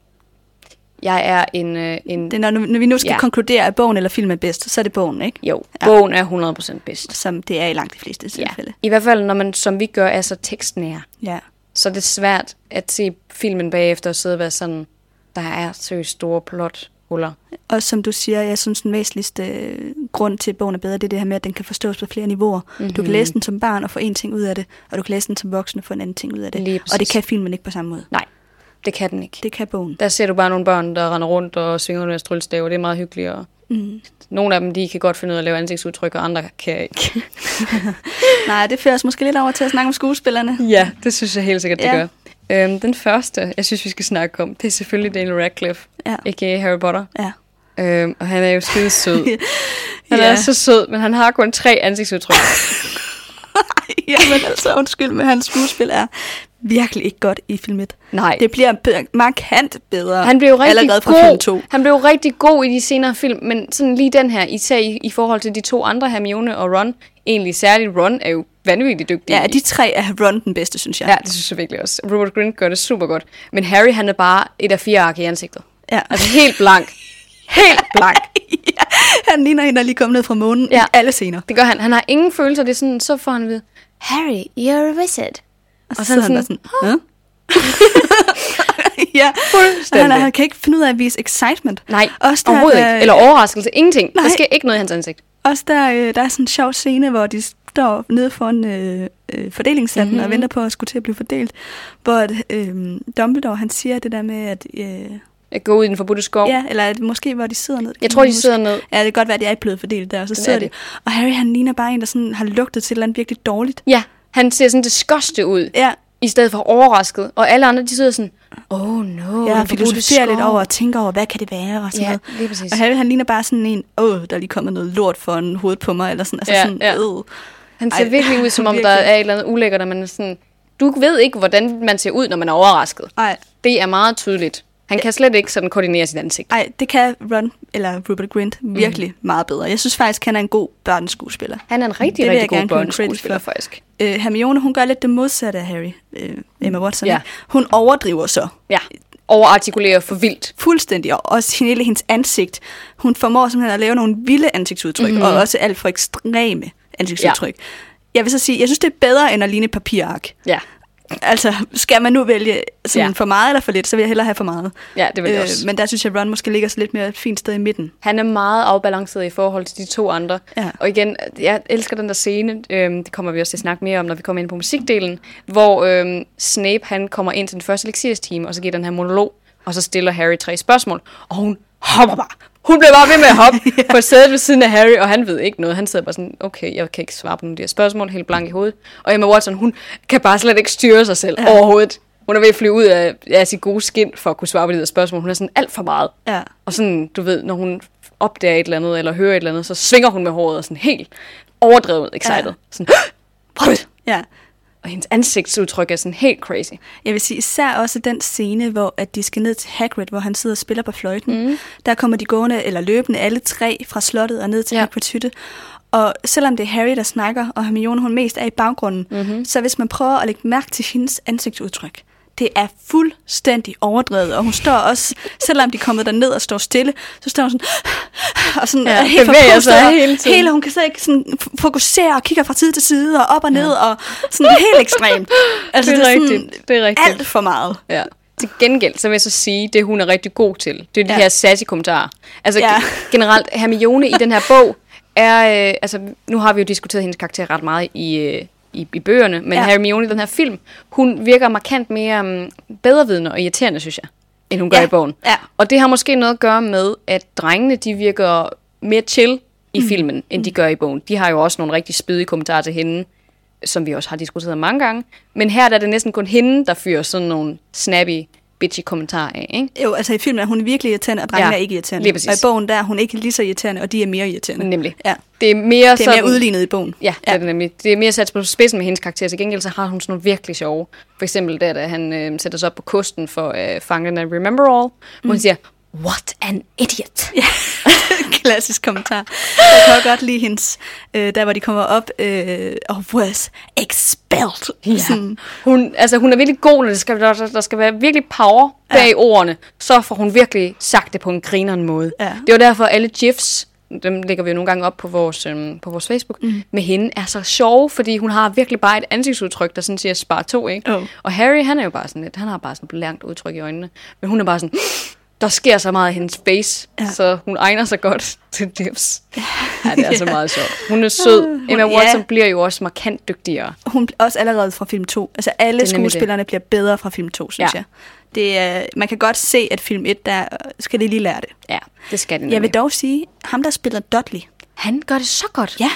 jeg er en... øh, en det er, når, når vi nu skal ja. Ja. konkludere, at bogen eller filmen er bedst, så er det bogen, ikke? jo, Ja. bogen er 100% bedst. Som det er i langt de fleste Ja. tilfælde. I hvert fald, når man, som vi gør, er så tekstnære. Ja. så er det svært at se filmen bagefter og sidde og være sådan, der er seriøst store plothuller. Og som du siger, jeg synes, den væsentligste øh, grund til, at bogen er bedre, det er det her med, at den kan forstås på flere niveauer. Mm-hmm. Du kan læse den som barn og få en ting ud af det, og du kan læse den som voksen og få en anden ting ud af det. Og det kan filmen ikke på samme måde. Nej, det kan den ikke. Det kan bogen. Der ser du bare nogle børn, der render rundt og svinger med tryllestav, og det er meget hyggeligt. Og Mm. nogle af dem, de kan godt finde ud af at lave ansigtsudtryk, og andre kan ikke. Nej, det fører os måske lidt over til at snakke om skuespillerne. ja, det synes jeg helt sikkert, det Ja. gør. Øhm, den første, jeg synes, vi skal snakke om, det er selvfølgelig Daniel Radcliffe, Ja. a.k.a. Harry Potter. Ja. Øhm, og han er jo skide sød. Han Ja. er så sød, men han har kun tre ansigtsudtryk. Jamen altså, undskyld, men hans skuespil er virkelig ikke godt i film 1. Nej. Det bliver markant bedre Han blev jo rigtig allerede fra god. film 2. Han blev rigtig god i de senere film, men sådan lige den her, især i, i forhold til de to andre, Hermione og Ron, egentlig særligt Ron er jo vanvittigt dygtig. Ja, de tre er Ron den bedste, synes jeg. Ja, det synes jeg virkelig også. Rupert Grint gør det super godt. Men Harry, han er bare et af fire ark i ansigtet. Ja. Altså helt blank. Helt blank. ja, han ligner en, der er lige kommet ned fra månen. Ja. i alle scener. Det gør han. Han har ingen følelser. Det er sådan, så får han ved, Harry, you're a wizard. Og så Og sidder sådan han sådan, Huh? ja, Fuldstændig. han, han kan ikke finde ud af at vise excitement. Nej, også der, overhovedet der, ikke. Eller overraskelse. Ingenting. Nej. Der sker ikke noget i hans ansigt. Også der, øh, der er sådan en sjov scene, hvor de står nede foran øh, øh, fordelingshatten Mhm. mm-hmm. og venter på at skulle til at blive fordelt. Hvor at, øh, Dumbledore, han siger det der med, at... Øh, Jeg går ud i den forbudte skov. ja, eller at måske hvor de sidder ned. Jeg tror, de sidder ned. Ja, det kan godt være, at de er ikke blevet fordelt der, og så Det er sidder de. det. Og Harry, han ligner bare en, der sådan har lugtet til et eller andet virkelig dårligt. Ja, han ser sådan disgusted ud. Ja, I stedet for overrasket. Og alle andre, de sidder sådan, oh no, ja forbudte filosoferer lidt skov." over og tænker over, hvad kan det være og sådan Ja, noget. lige præcis. Og Harry, han ligner bare sådan en, åh, der er lige kommet noget lort for en hoved på mig, eller sådan, altså Ja, sådan, ja. øh. Han ser Ej, virkelig ud, som om der virkelig. er et eller andet ulækkert, og man er sådan, du ved ikke, hvordan man ser ud, når man er overrasket. Ej, Det er meget tydeligt. Han kan slet ikke sådan koordinere sit ansigt. ej, det kan Ron, eller Rupert Grint, virkelig mm. meget bedre. Jeg synes faktisk, han er en god børneskuespiller. Han er en rigtig, Det rigtig god børneskuespiller, for. faktisk. Øh, Hermione, hun gør lidt det modsatte af Harry, øh, Emma Watson. Ja. Hun overdriver så Ja, overartikulerer for vildt. fuldstændig, og også hele hendes ansigt. Hun formår simpelthen at lave nogle vilde ansigtsudtryk, mm-hmm. og også alt for ekstreme ansigtsudtryk. Ja. Jeg vil så sige, jeg synes, det er bedre end at ligne et papirark. Ja, Altså, skal man nu vælge sådan Ja. for meget eller for lidt, så vil jeg hellere have for meget. ja det vil jeg også. men der synes jeg, Ron måske ligger så lidt mere et fint sted i midten. Han er meget afbalanceret i forhold til de to andre. Ja. Og igen, jeg elsker den der scene, øhm, det kommer vi også til at snakke mere om, når vi kommer ind på musikdelen, hvor øhm, Snape han kommer ind til den første lektiers og så giver den her monolog, og så stiller Harry tre spørgsmål, og hun hopper bare. Hun bliver bare ved med at hoppe ja. på sædet ved siden af Harry, og han ved ikke noget. Han sidder bare sådan, okay, jeg kan ikke svare på nogle af de her spørgsmål, helt blank i hovedet. Og Emma Watson, hun kan bare slet ikke styre sig selv ja. overhovedet. Hun er ved at flyve ud af, af sit gode skin for at kunne svare på de her spørgsmål. Hun er sådan alt for meget. Ja. Og sådan, du ved, når hun opdager et eller andet, eller hører et eller andet, så svinger hun med håret og sådan helt overdrevet excited. Ja. Sådan, what? Ja. Og hendes ansigtsudtryk er sådan helt crazy. Jeg vil sige især også den scene, hvor at de skal ned til Hagrid, hvor han sidder og spiller på fløjten. Mm. Der kommer de gående, eller løbende, alle tre fra slottet og ned til Ja. Hagrids hytte. Og selvom det er Harry, der snakker, og Hermione hun mest er i baggrunden, mm-hmm. så hvis man prøver at lægge mærke til hendes ansigtsudtryk, det er fuldstændig overdrevet, og hun står også, selvom de er kommet derned og står stille, så står hun sådan, og sådan Ja, er helt forpustet, og hele tiden. Hele, hun kan slet ikke sådan fokusere og kigger fra side til side og op og ned, og sådan helt ekstremt. Altså, Det er sådan rigtigt, det er rigtigt. Alt for meget. Ja. Til gengæld, så vil jeg så sige, det hun er rigtig god til, det er de Ja. her sassy kommentarer. Altså Ja. ja. generelt, Hermione i den her bog er, øh, altså nu har vi jo diskuteret hendes karakter ret meget i, øh, i, i bøgerne, men Ja. Hermione i den her film, hun virker markant mere um, bedrevidende og irriterende, synes jeg, end hun gør Ja. i bogen. Ja. Og det har måske noget at gøre med, at drengene, de virker mere chill i mm. filmen, end de gør i bogen. De har jo også nogle rigtig spydige kommentarer til hende, som vi også har diskuteret mange gange. Men her der er det næsten kun hende, der fyrer sådan nogle snappy, bitchy kommentarer af, ikke? Jo, altså i filmen er hun virkelig irriterende, og drengene Ja, er ikke irriterende. lige præcis. Og i bogen der er hun ikke lige så irriterende, og de er mere irriterende. Nemlig. Ja. Det er mere, Det er mere udlignet i bogen. Ja, det er det nemlig. Det er mere sat på spidsen med hendes karakter. Til gengæld så har hun sådan nogle virkelig sjove. For eksempel der, da han øh, sætter sig op på kosten for øh, fangerne af Remember All, hvor Mm. hun siger, what an idiot. Ja. Klassisk kommentar. Jeg kan også godt lide hendes, øh, der hvor de kommer op, øh, og was expelled. Ja. Sådan, Hun, altså, hun er virkelig god, når der skal, der, der skal være virkelig power bag ja. ordene. Så får hun virkelig sagt det på en grineren måde. Ja. Det var derfor, alle gifs, dem lægger vi jo nogle gange op på vores, øhm, på vores Facebook, mm. med hende er så sjove, fordi hun har virkelig bare et ansigtsudtryk, der sådan siger spar to, ikke? Jo. Og Harry, han er jo bare sådan lidt, han har bare sådan et blankt udtryk i øjnene. Men hun er bare sådan, der sker så meget i hendes face, Ja. ja. så hun egner sig godt til gifs. Ja, det er altså meget sjovt. Hun er sød. Emma ja. Watson bliver jo også markant dygtigere. hun også allerede fra film 2. Altså alle Det er skuespillerne bliver bedre fra film 2, synes Ja. jeg. Det er, man kan godt se, at film 1, der skal de lige lære det. Ja, det skal det Jeg vil dog sige, ham der spiller Dudley, Han gør det så godt. Ja,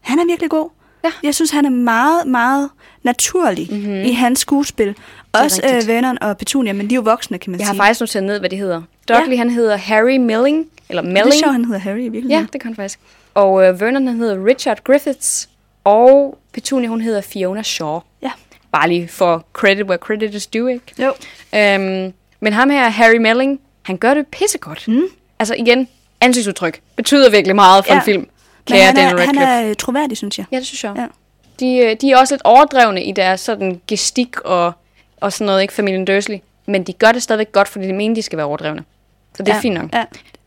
han er virkelig god. Ja. Jeg synes, han er meget, meget naturlig mm-hmm. i hans skuespil. Også øh, Vernon og Petunia, men de er jo voksne, kan man Jeg har sige. faktisk noteret ned, hvad de hedder. Dudley, Ja. han hedder Harry Milling, eller det er Melling. sjovt, han hedder Harry i virkeligheden. Ja, det kan han faktisk. Og øh, Vernon, han hedder Richard Griffiths, og Petunia, hun hedder Fiona Shaw. ja. Bare lige for credit where credit is due, ikke? Jo. Øhm, men ham her, Harry Melling, han gør det pissegodt. Mm. Altså igen, ansigtsudtryk betyder virkelig meget for Ja. en film. Men kære han er, han er troværdig, synes jeg. Ja, det synes jeg. Ja. De, øh, de er også lidt overdrevne i deres sådan gestik og, og sådan noget, ikke familien Dursley. Men de gør det stadigvæk godt, fordi de mener, de skal være overdrevne. Så det er ja. fint nok. Ja.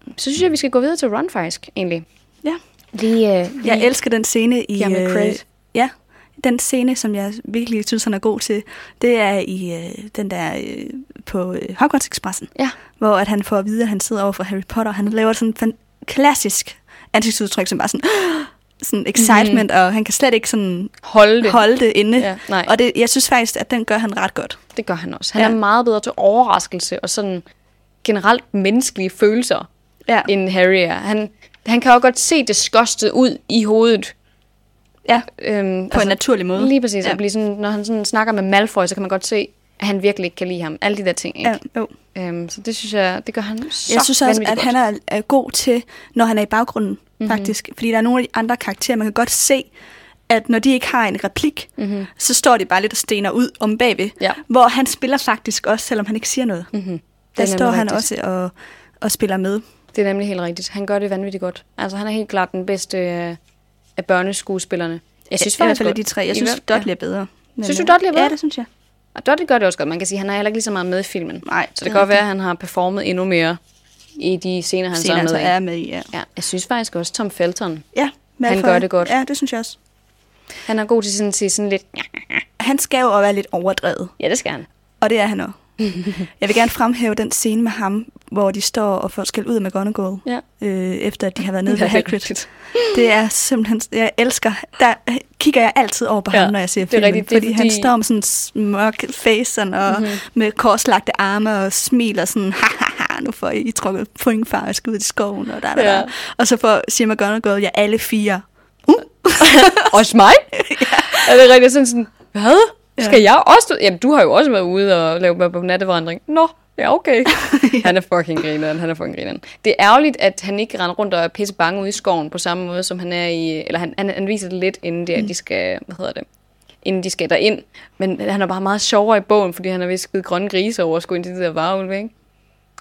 Så synes jeg, vi skal gå videre til Run, faktisk, egentlig. ja. Lige, øh, Jeg elsker den scene i... Et øh, ja, den scene, som jeg virkelig synes, han er god til, det er i øh, den der øh, på øh, Hogwarts Expressen, Ja. hvor at han får at vide, at han sidder over for Harry Potter, og han laver sådan en klassisk ansigtsudtryk, som bare sådan, sådan excitement, mm. og han kan slet ikke sådan holde det. holde det inde. Ja, nej. Og det, jeg synes faktisk, at den gør han ret godt. Det gør han også. Han Ja. er meget bedre til overraskelse og sådan generelt menneskelige følelser, Ja, end Harry er. Han, han kan jo godt se disgusted ud i hovedet. ja Øhm, på en naturlig måde. Lige præcis. Ja. Blive sådan, når han sådan snakker med Malfoy, så kan man godt se, at han virkelig ikke kan lide ham. Alle de der ting, ikke? Ja, jo. Øhm, så det synes jeg, det gør han så Jeg synes også, at godt. Han er, er god til, når han er i baggrunden, mm-hmm. faktisk. Fordi der er nogle af de andre karakterer, man kan godt se, at når de ikke har en replik, mm-hmm. så står de bare lidt og stener ud om bagved. Ja. Hvor han spiller faktisk også, selvom han ikke siger noget. Mm-hmm. Der står han rigtigt. også og, og spiller med. Det er nemlig helt rigtigt. Han gør det vanvittigt godt. Altså, han er helt klart den bedste øh, af børneskuespillerne. Jeg synes I hvert faktisk fald godt- de tre. Jeg synes, Dudley er bedre. Men, Synes du, øh, Dudley er bedre? Ja, det synes jeg. Og Dudley gør det også godt. Man kan sige, at han er heller ikke lige så meget med i filmen. Nej, Så det kan godt være, at han har performet endnu mere i de scener, han så Senere er med altså er med i, ja. Ja, jeg synes faktisk også, Tom Felton, Ja, Malfoy. gør det godt. Ja, det synes jeg også. han er god til sådan, til sådan lidt... Han skal jo også være lidt overdrevet. Ja, det skal han. Og det er han også. jeg vil gerne fremhæve den scene med ham, hvor de står og får skæld ud af McGonagall, Ja. øh, efter at de har været nede ved Hagrid. Det er simpelthen, jeg elsker, der kigger jeg altid over på Ja, ham, når jeg ser det er filmen, rigtigt, det er fordi, han fordi- står med sådan en smørk face og Mhm. mm-hmm. med korslagte arme og smiler sådan, ha, ha, ha, nu får I trukket point far, jeg skal ud i skoven, og der, der, Ja. der. Og så får, siger McGonagall, ja, alle fire. Også mig? ja. Er det rigtigt sådan sådan, hvad? Skal Ja. jeg også? Jamen, du har jo også været ude og lave på nattevandring. Nå, ja, okay. Han er fucking grineren, han er fucking grineren. Det er ærgerligt, at han ikke render rundt og er pisse bange ude i skoven på samme måde, som han er i... Eller han, han, han viser det lidt, inden de, de skal... Hvad hedder det? Inden de skal derind. Men han er bare meget sjovere i bogen, fordi han har vist skidt grønne grise over at skulle ind til de der varulve, ikke?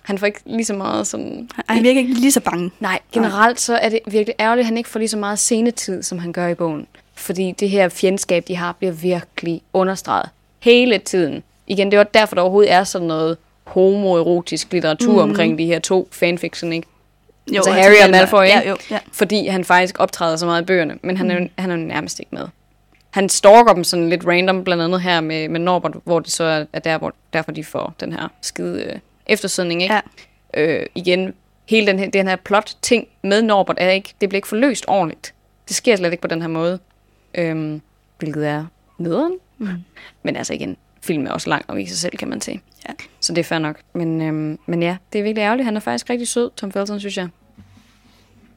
Han får ikke lige så meget sådan... Ej, han virker ikke lige så bange. Nej, generelt så er det virkelig ærgerligt, at han ikke får lige så meget scenetid, som han gør i bogen. Fordi det her fjendskab, de har, bliver virkelig understreget. Hele tiden. Igen, det var derfor, der overhovedet er sådan noget homoerotisk litteratur mm. omkring de her to fanfiction, ikke? Jo, altså altså Harry og Malfoy? Ja, jo, ja. Fordi han faktisk optræder så meget i bøgerne, men han er, jo, han er jo nærmest ikke med. Han stalker dem sådan lidt random, blandt andet her med, med Norbert, hvor det så er, er der, hvor, derfor de får den her skide øh, eftersøgning, ikke? Ja. øh, igen, hele den her, den her plot-ting med Norbert er ikke, det bliver ikke forløst ordentligt. Det sker slet ikke på den her måde. Øhm, hvilket er nederen. Mm. Men altså igen, film er også lang nok i sig selv, kan man sige. Ja. Så det er fair nok. Men, øhm, men ja, det er virkelig ærgerligt. Han er faktisk rigtig sød, Tom Felton, synes jeg.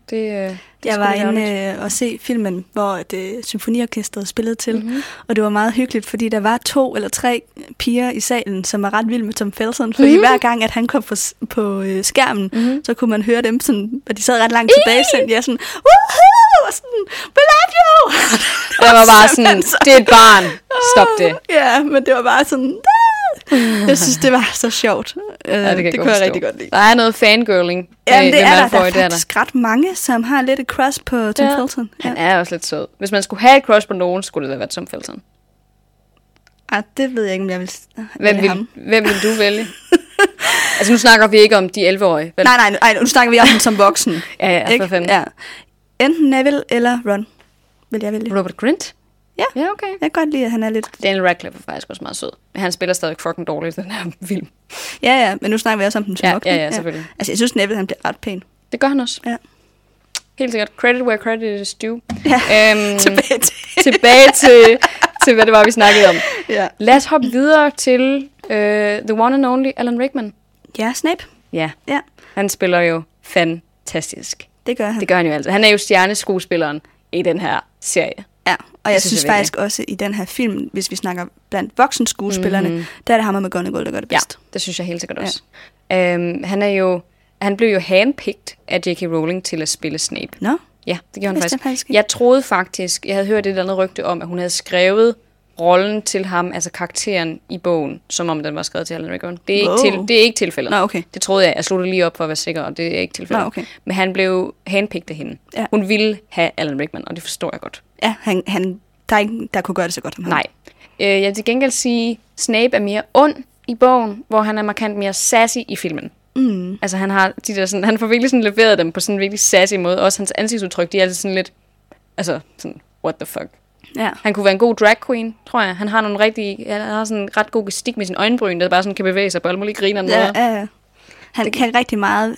Det, øh, det Jeg var inde øh, og se filmen, hvor det symfoniorkestret spillede til, Mhm. mm-hmm. og det var meget hyggeligt, fordi der var to eller tre piger i salen, som var ret vilde med Tom Felton, fordi mm-hmm. hver gang, at han kom på, på øh, skærmen, mm-hmm. så kunne man høre dem, sådan, og de sad ret langt tilbage, så de er sådan, woohoo, og sådan! Jeg var bare sådan, så- det er et barn. Stop det. Ja, men det var bare sådan, jeg synes, det var så sjovt. Ja, Ja, det, kan det jeg kunne jeg rigtig godt lide. Der er noget fangirling med, det med er der. Der er det faktisk ret mange, som har lidt et crush på Tom Ja. Felton. Han er også lidt sød. Hvis man skulle have et crush på nogen, skulle det da være Tom Felton. Ah, det ved jeg ikke, om jeg vil Hvem vil, ham. hvem vil du vælge? altså nu snakker vi ikke om de 11-årige. Vel? Nej, nej, nej, nu snakker vi om ham som voksen. Ja, ja, for fanden. Ja. Enten Neville eller Ron, vil jeg vælge. Robert Grint? Ja. Ja, okay. Jeg kan godt lide, at han er lidt... Daniel Radcliffe er faktisk også meget sød. Men han spiller stadig fucking dårligt i den her film. Ja, ja, men nu snakker vi også om den som Ja, ja, ja, selvfølgelig. Altså, jeg synes, Neville han bliver ret pæn. Det gør han også. Ja. Helt sikkert. Credit where credit is due. Ja. Øhm, Tilbage til... tilbage til, til, hvad det var, vi snakkede om. ja. Lad os hoppe videre til uh, The One and Only Alan Rickman. ja, Snape. Ja, Ja, han spiller jo fantastisk. det gør han. Det gør han jo altså. Han er jo stjerneskuespilleren i den her serie. Ja, og jeg synes synes jeg faktisk også i den her film, hvis vi snakker blandt voksenskuespillerne, mm-hmm. der er det ham og McGonagall, der gør det Ja, bedst. det synes jeg helt sikkert også. Ja. Øhm, han er jo, han blev jo handpicked af J.K. Rowling til at spille Snape. Nå, Ja, det gjorde han faktisk. jeg faktisk. Jeg troede faktisk, jeg havde hørt et eller andet rygte om, at hun havde skrevet rollen til ham, altså karakteren i bogen, som om den var skrevet til Alan Rickman. Det er, Wow. ikke, til, det er ikke tilfældet. Nå, okay. Det troede jeg. Jeg slog det lige op for at være sikker, og det er ikke tilfældet. Nå, okay. Men han blev handpicked af hende. Ja. Hun ville have Alan Rickman, og det forstår jeg godt. Ja, han, han, der, er ikke, der kunne gøre det så godt som ham. Nej. Øh, jeg til gengæld sige, Snape er mere ond i bogen, hvor han er markant mere sassy i filmen. Mm. Altså han har de der sådan, han får virkelig sådan leveret dem på sådan en virkelig sassy måde. Også hans ansigtsudtryk, de er altid sådan lidt, altså sådan, what the fuck. Ja. Han kunne være en god drag queen, tror jeg. Han har nogle rigtig, han har sådan en ret god gestik med sin øjenbryn, der bare sådan kan bevæge sig på alle mulige griner. Ja, ja, ja. Han det kan rigtig meget,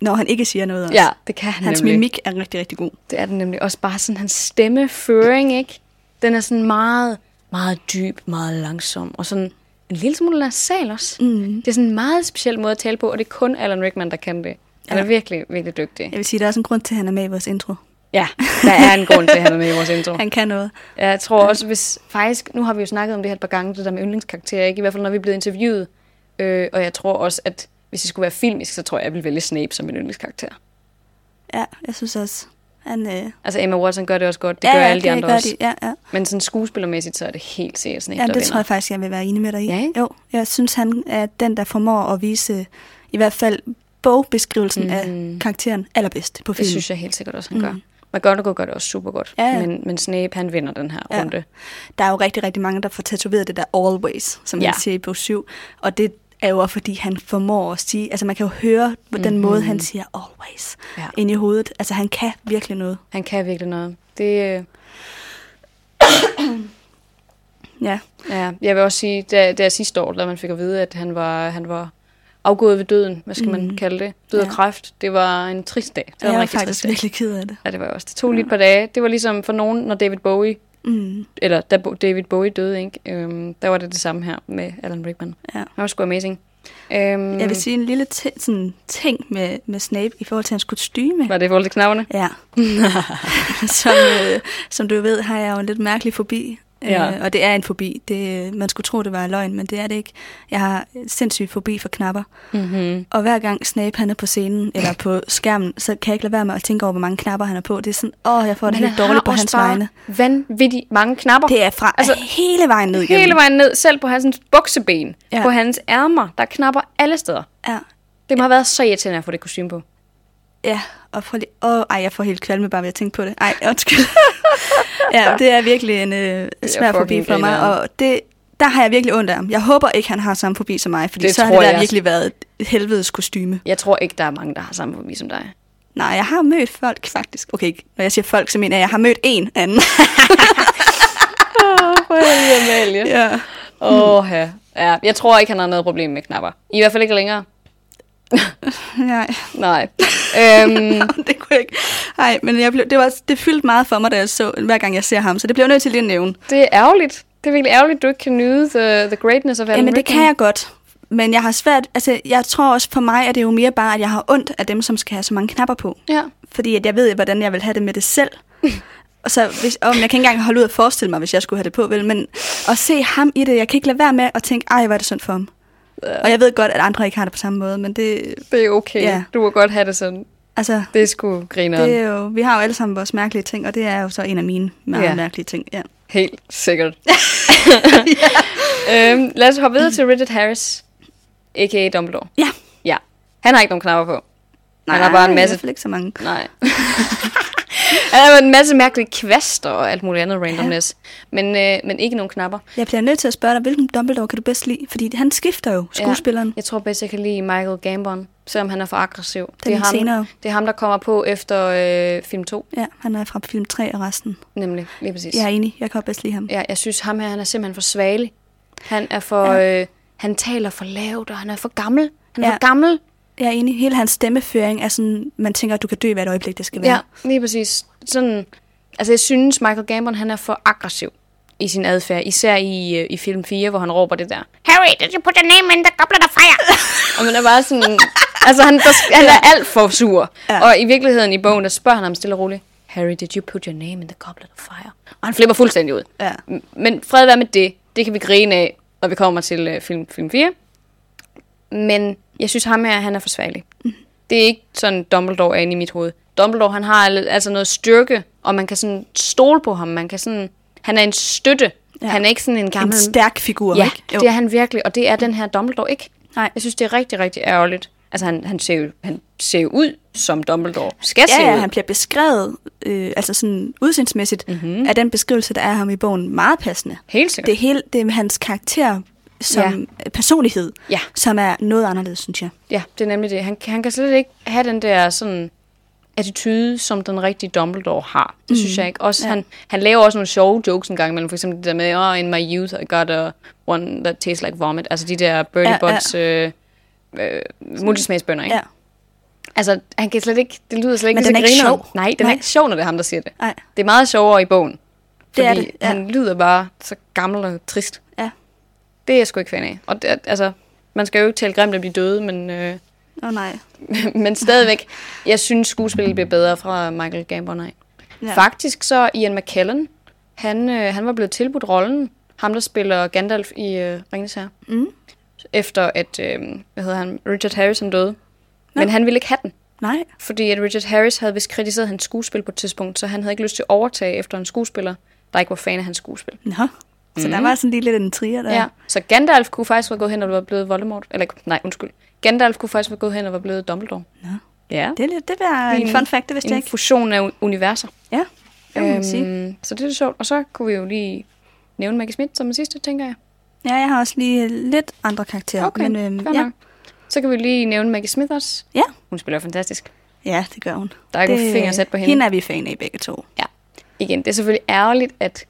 når han ikke siger noget også. ja, det kan han Hans nemlig. mimik er rigtig, rigtig god. Det er den nemlig. Også bare sådan hans stemmeføring, ikke? Den er sådan meget, meget dyb, meget langsom. Og sådan en lille smule nasal også. Mm. Det er sådan en meget speciel måde at tale på, og det er kun Alan Rickman, der kan det. Han er Ja. virkelig, virkelig dygtig. Jeg vil sige, der er også en grund til, at han er med i vores intro. Ja, der er en grund til, at han er med i vores intro. Han kan noget. Jeg tror også, hvis faktisk, nu har vi jo snakket om det her et par gange, det der med yndlingskarakterer, ikke? I hvert fald, når vi er blevet interviewet. Øh, og jeg tror også, at hvis det skulle være filmisk, så tror jeg, jeg ville vælge Snape som min yndlingskarakter. Ja, jeg synes også, han... Øh, Altså Emma Watson gør det også godt, det ja, gør ja, alle de det andre gør også. De. Ja, ja. Men sådan skuespillermæssigt, så er det helt sikkert Snape, ja der det vinder. tror jeg faktisk, jeg vil være enig med dig i. Ja, ikke? Jo, jeg synes, han er den, der formår at vise i hvert fald bogbeskrivelsen mm. af karakteren allerbedst på Det filmen. synes jeg helt sikkert også, han Mm. gør. McGonagall gør det også super godt. Ja, ja. Men, men Snape, han vinder den her Ja. runde. Der er jo rigtig, rigtig mange, der får tatoveret det der always, som Ja. han siger i bog 7. Og det er jo fordi han formår at sige, altså man kan jo høre på den Mhm. måde, han siger always Ja. ind i hovedet. Altså han kan virkelig noget. Han kan virkelig noget. Det, øh, Ja, ja, jeg vil også sige, da, da sidste år, da man fik at vide, at han var, han var afgået ved døden, hvad skal mm. man kalde det? Død Ja. kræft. Det var en trist dag. Det var jeg en var rigtig faktisk trist dag. virkelig ked af det. Ja, det var også. Det tog lige et par dage. Det var ligesom for nogen, når David Bowie, Mm. eller da David Bowie døde, ikke? Øhm, der var det det samme her med Alan Rickman. Ja. Han var sgu amazing. Øhm, Jeg vil sige en lille sådan, ting med, med Snape i forhold til hans kostyme. Var det i forhold til knapperne? Ja. som, øh, som du ved, har jeg jo en lidt mærkelig fobi. Ja. Øh, og det er en fobi. Det, man skulle tro, det var løgn, men det er det ikke. Jeg har sindssygt fobi for knapper. Mm-hmm. Og hver gang Snape han er på scenen eller på skærmen, så kan jeg ikke lade være med at tænke over, hvor mange knapper han er på. Det er sådan, åh, jeg får det helt dårligt på hans vegne. vanvittigt mange knapper. Det er fra Altså, hele vejen ned igennem. Hele vejen ned, selv på hans bukseben, ja. Ja. på hans ærmer, der er knapper alle steder. Ja, Det må have været så irriterende at få det kostume på. ja. Og prøv lige, åh, ej, jeg får helt kvalme bare ved at tænke på det. Ej, undskyld. ja, det er virkelig en øh, svær fobi for mig, og det, der har jeg virkelig ondt af ham. Jeg håber ikke, han har samme fobi som mig, fordi Det så har det der virkelig været et helvedes kostyme. Jeg tror ikke, der er mange, der har samme forbi som dig. Nej, jeg har mødt folk faktisk. Okay, når jeg siger folk, så mener jeg, jeg har mødt en anden. For helvede, Amalie. ja. Åh, ja. ja. Jeg tror ikke, han har noget problem med knapper. I hvert fald ikke længere. Nej, Nej. Øhm, det kunne jeg ikke. Nej, men jeg blev, det, var, det fyldte meget for mig, da jeg så, hver gang jeg ser ham, så det bliver jeg nødt til lige at nævne. det er ærgerligt. Det er virkelig ærgerligt, at du ikke kan nyde the, the greatness of Alan Jamen, det Rickman. kan jeg godt. Men jeg har svært, altså jeg tror også for mig, at det er jo mere bare, at jeg har ondt af dem, som skal have så mange knapper på. Ja. Fordi at jeg ved, hvordan jeg vil have det med det selv. Og så, hvis, og jeg kan ikke engang holde ud at forestille mig, hvis jeg skulle have det på, vel? Men at se ham i det, jeg kan ikke lade være med at tænke, ej, hvor er det synd for ham. Og jeg ved godt, at andre ikke har det på samme måde, men det, Det er okay. Ja. Du må godt have det sådan. altså, Det er sgu grineren. det er jo, vi har jo alle sammen vores mærkelige ting, og det er jo så en af mine meget Ja. ja. mærkelige ting. Ja. Helt sikkert. øhm, lad os hoppe videre til Richard Harris, a.k.a. Dumbledore. ja. Ja. Han har ikke nogen knapper på. Nej, han har bare en i masse... hvert fald ikke så mange. Nej. han har en masse mærkelige kvaster og alt muligt andet randomness. Men, øh, men ikke nogen knapper. Jeg bliver nødt til at spørge dig, hvilken Dumbledore kan du bedst lide? Fordi han skifter jo, skuespilleren. Ja, jeg tror bedst, jeg kan lide Michael Gambon, selvom han er for aggressiv. Den det, er ham, senere. det er ham, der kommer på efter øh, film 2, Ja. ja, han er fra film 3 og resten. nemlig. Lige præcis. Jeg er enig, jeg kan også bedst lide ham. Ja, jeg synes, ham her, han er simpelthen for svagelig. Han er for... Ja. Øh, han taler for lavt, og han er for gammel. Han er Ja. for gammel. Jeg er enig. Hele hans stemmeføring er sådan, man tænker, at du kan dø hvert øjeblik, det skal være. Ja, lige præcis. Sådan, altså, jeg synes, Michael Gambon, han er for aggressiv i sin adfærd. Især i, øh, i film 4, hvor han råber det der. Harry, did you put your name in the goblet of fire? og man er bare sådan... Altså, han, der, han er alt for sur. Ja. Og i virkeligheden i bogen, der spørger han ham stille og roligt. Harry, did you put your name in the goblet of fire? Og han flipper fuldstændig ud. Ja. Men fred være med det. Det kan vi grine af, når vi kommer til øh, film, film 4. Men jeg synes, ham her, han er for svagelig. Mm. Det er ikke sådan, Dumbledore er inde i mit hoved. Dumbledore, han har al- altså noget styrke, og man kan sådan stole på ham. Man kan sådan, han er en støtte Ja. Han er ikke sådan en gammel... En stærk figur, Ja, ikke? det er han virkelig, og det er den her Dumbledore ikke. Nej. Jeg synes, det er rigtig, rigtig ærgerligt. Altså, han, han, ser, jo, han ser jo ud som Dumbledore. Skal se Ja, ja, ud. han bliver beskrevet, øh, altså sådan udseendsmæssigt, mm-hmm. er den beskrivelse, der er ham i bogen, meget passende. Helt sikkert. Det hele, det hans karakter som ja. personlighed, Ja. som er noget anderledes, synes jeg. Ja, det er nemlig det. Han, han kan slet ikke have den der sådan attitude, som den rigtige Dumbledore har. Det mm. synes jeg ikke. Også, Ja. han, han laver også nogle sjove jokes en gang imellem. For eksempel det der med, oh, in my youth I got a one that tastes like vomit. Altså de der Birdie Ja, ja, ja. Bots øh, øh, multismagsbønner, ikke? Ja. Altså, han kan slet ikke, det lyder slet ikke Men den er ikke grineren. sjov. Nej, den Nej. er ikke sjov, når det er ham, der siger det. Nej. Det er meget sjovere i bogen. Det er fordi det, ja. han lyder bare så gammel og trist. Det er jeg sgu ikke fan af. Og det, altså, man skal jo ikke tale grimt at blive døde, men, øh, oh, nej. men stadigvæk, jeg synes, skuespillet bliver bedre fra Michael Gambon nej. Ja. Faktisk så Ian McKellen, han, øh, han var blevet tilbudt rollen, ham der spiller Gandalf i øh, Ringens Herre, Mm. efter at, øh, hvad hedder han, Richard Harris han døde. Men han ville ikke have den. Nej. Fordi at Richard Harris havde vist kritiseret hans skuespil på et tidspunkt, så han havde ikke lyst til at overtage efter en skuespiller, der ikke var fan af hans skuespil. Nå. Så mm. der var sådan lige lidt en trier der. Ja. Så Gandalf kunne faktisk være gået hen og være blevet Voldemort. Eller nej, undskyld. Gandalf kunne faktisk være gået hen og være blevet Dumbledore. Nå. Ja. Det, er det var en, fun fact, det vidste jeg en ikke. fusion af universer. Ja, det må man sige. Øhm, så det er sjovt. Og så kunne vi jo lige nævne Maggie Smith som den sidste, tænker jeg. Ja, jeg har også lige lidt andre karakterer. Okay, men, øhm, ja. nok. Så kan vi lige nævne Maggie Smith også. ja, Hun spiller fantastisk. ja, det gør hun. Der er ikke nogen finger sat på hende. Hende er vi fan af begge to. Ja. Igen, det er selvfølgelig ærgerligt, at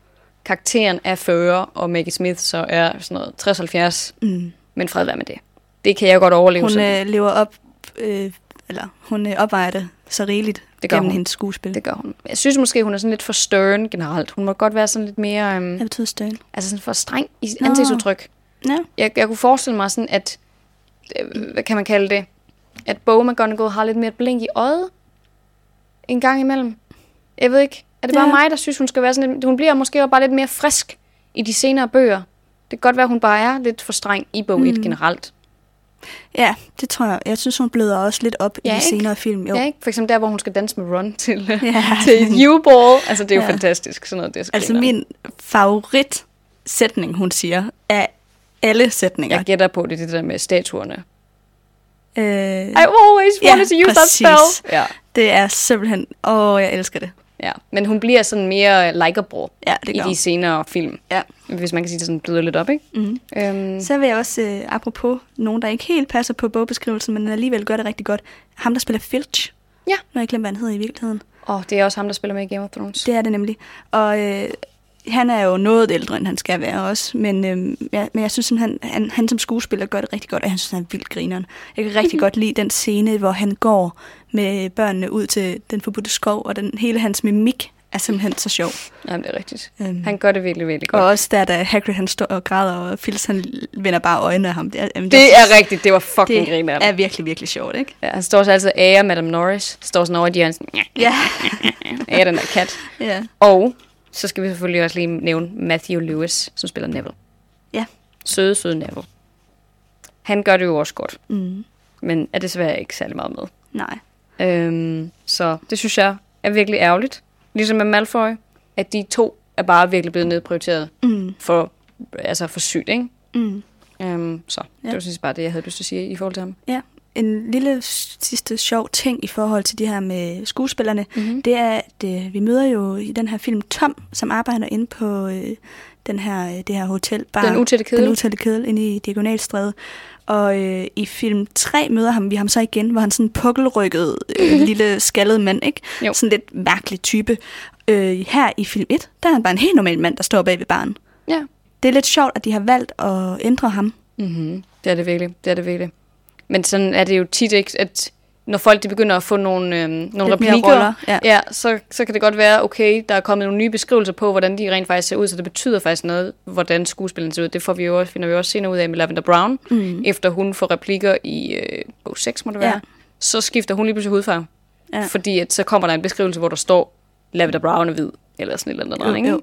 karakteren er 40, og Maggie Smith så er sådan noget 60-70. Mm. Men fred være med det. Det kan jeg godt overleve. Hun sådan. øh, lever op, øh, eller hun øh, opvejer det så rigeligt Det gør gennem hun. hendes skuespil. Det gør hun. Jeg synes måske, hun er sådan lidt for stern generelt. Hun må godt være sådan lidt mere... Øhm, Hvad betyder støn? altså sådan for streng i Nå. ansigtsudtryk. Ja. Jeg, jeg kunne forestille mig sådan, at... Øh, hvad kan man kalde det? At Bo McGonagall har lidt mere blink i øjet. En gang imellem. Jeg ved ikke. Er det bare Ja. mig, der synes, hun skal være sådan lidt... Hun bliver måske også bare lidt mere frisk i de senere bøger. Det kan godt være, hun bare er lidt for streng i bog 1 Mm. generelt. ja, det tror jeg. Jeg synes, hun bløder også lidt op Ja, i de ikke? senere film. Jo. Ja, ikke? For eksempel der, hvor hun skal danse med Ron til, Ja. til U-Ball. Altså, det er jo Ja. fantastisk. Sådan noget, det er så Altså min favorit sætning, hun siger, er alle sætninger. Jeg gætter på, det det der med statuerne. Øh, I always Ja, wanted to use that præcis. spell. Ja. det er simpelthen... Åh, jeg elsker det. Ja. Men hun bliver sådan mere likeable Ja, det i de senere film. Ja. Hvis man kan sige det sådan, bløder lidt op, ikke? Mm. Øhm, Så vil jeg også, øh, apropos nogen, der ikke helt passer på bogbeskrivelsen, men alligevel gør det rigtig godt. Ham, der spiller Filch. Ja. Nu har jeg glemt, hvad han hedder i virkeligheden. og det er også ham, der spiller med i Game of Thrones. Det er det nemlig. Og øh, han er jo noget ældre, end han skal være også. Men, øh, ja, men jeg synes, simpelthen, han, han, han som skuespiller gør det rigtig godt, og jeg synes, han er vildt grineren. Jeg kan rigtig godt lide den scene, hvor han går med børnene ud til den forbudte skov, og den, hele hans mimik er simpelthen så sjov. Jamen, det er rigtigt. Øhm, Han gør det virkelig, virkelig og godt. også der, da Hagrid han står og græder, og Fils han vender bare øjnene af ham. Det er, jamen, Det er rigtigt. Det var fucking det griner. er virkelig, virkelig sjovt, ikke? Ja, han står så altid og ærer Madame Norris. Står sådan over i hjørnet. sådan, Ja. ærer den der kat. ja. Og så skal vi selvfølgelig også lige nævne Matthew Lewis, som spiller Neville. Ja. Søde, søde Neville. Han gør det jo også godt, Mm. men er desværre ikke særlig meget med. Nej. Øhm, så det synes jeg er virkelig ærgerligt. Ligesom med Malfoy, at de to er bare virkelig blevet nedprioriteret Mm. for, altså for sygt, ikke? Mm. Øhm, så Ja. det var synes bare det, jeg havde lyst til at sige i forhold til ham. Ja. En lille sidste sjov ting i forhold til det her med skuespillerne, Mm-hmm. det er, at øh, vi møder jo i den her film Tom, som arbejder inde på øh, den her, øh, det her hotel. Bar, Den utætte kedel. Den utætte kedel inde i Diagonalstræde. Og øh, i film 3 møder ham, vi ham så igen, hvor han sådan en pukkelrykket øh, lille skaldet mand, ikke? Jo. Sådan lidt mærkelig type. Øh, her i film 1, der er han bare en helt normal mand, der står bag ved baren. Ja. Det er lidt sjovt, at de har valgt at ændre ham. Mm-hmm. Det er det virkelig. Det er det virkelig. Men sådan er det jo tit ikke, at når folk de begynder at få nogle, øhm, nogle Lidt replikker, roller, ja. ja så, så kan det godt være, okay, der er kommet nogle nye beskrivelser på, hvordan de rent faktisk ser ud, så det betyder faktisk noget, hvordan skuespilleren ser ud. Det får vi jo også, finder vi også senere ud af med Lavender Brown, Mm. efter hun får replikker i øh, bog 6, må det være. Ja. Så skifter hun lige pludselig hudfarve. Ja. Fordi at så kommer der en beskrivelse, hvor der står, Lavender Brown er hvid, eller sådan et eller andet. Jo, ikke? jo.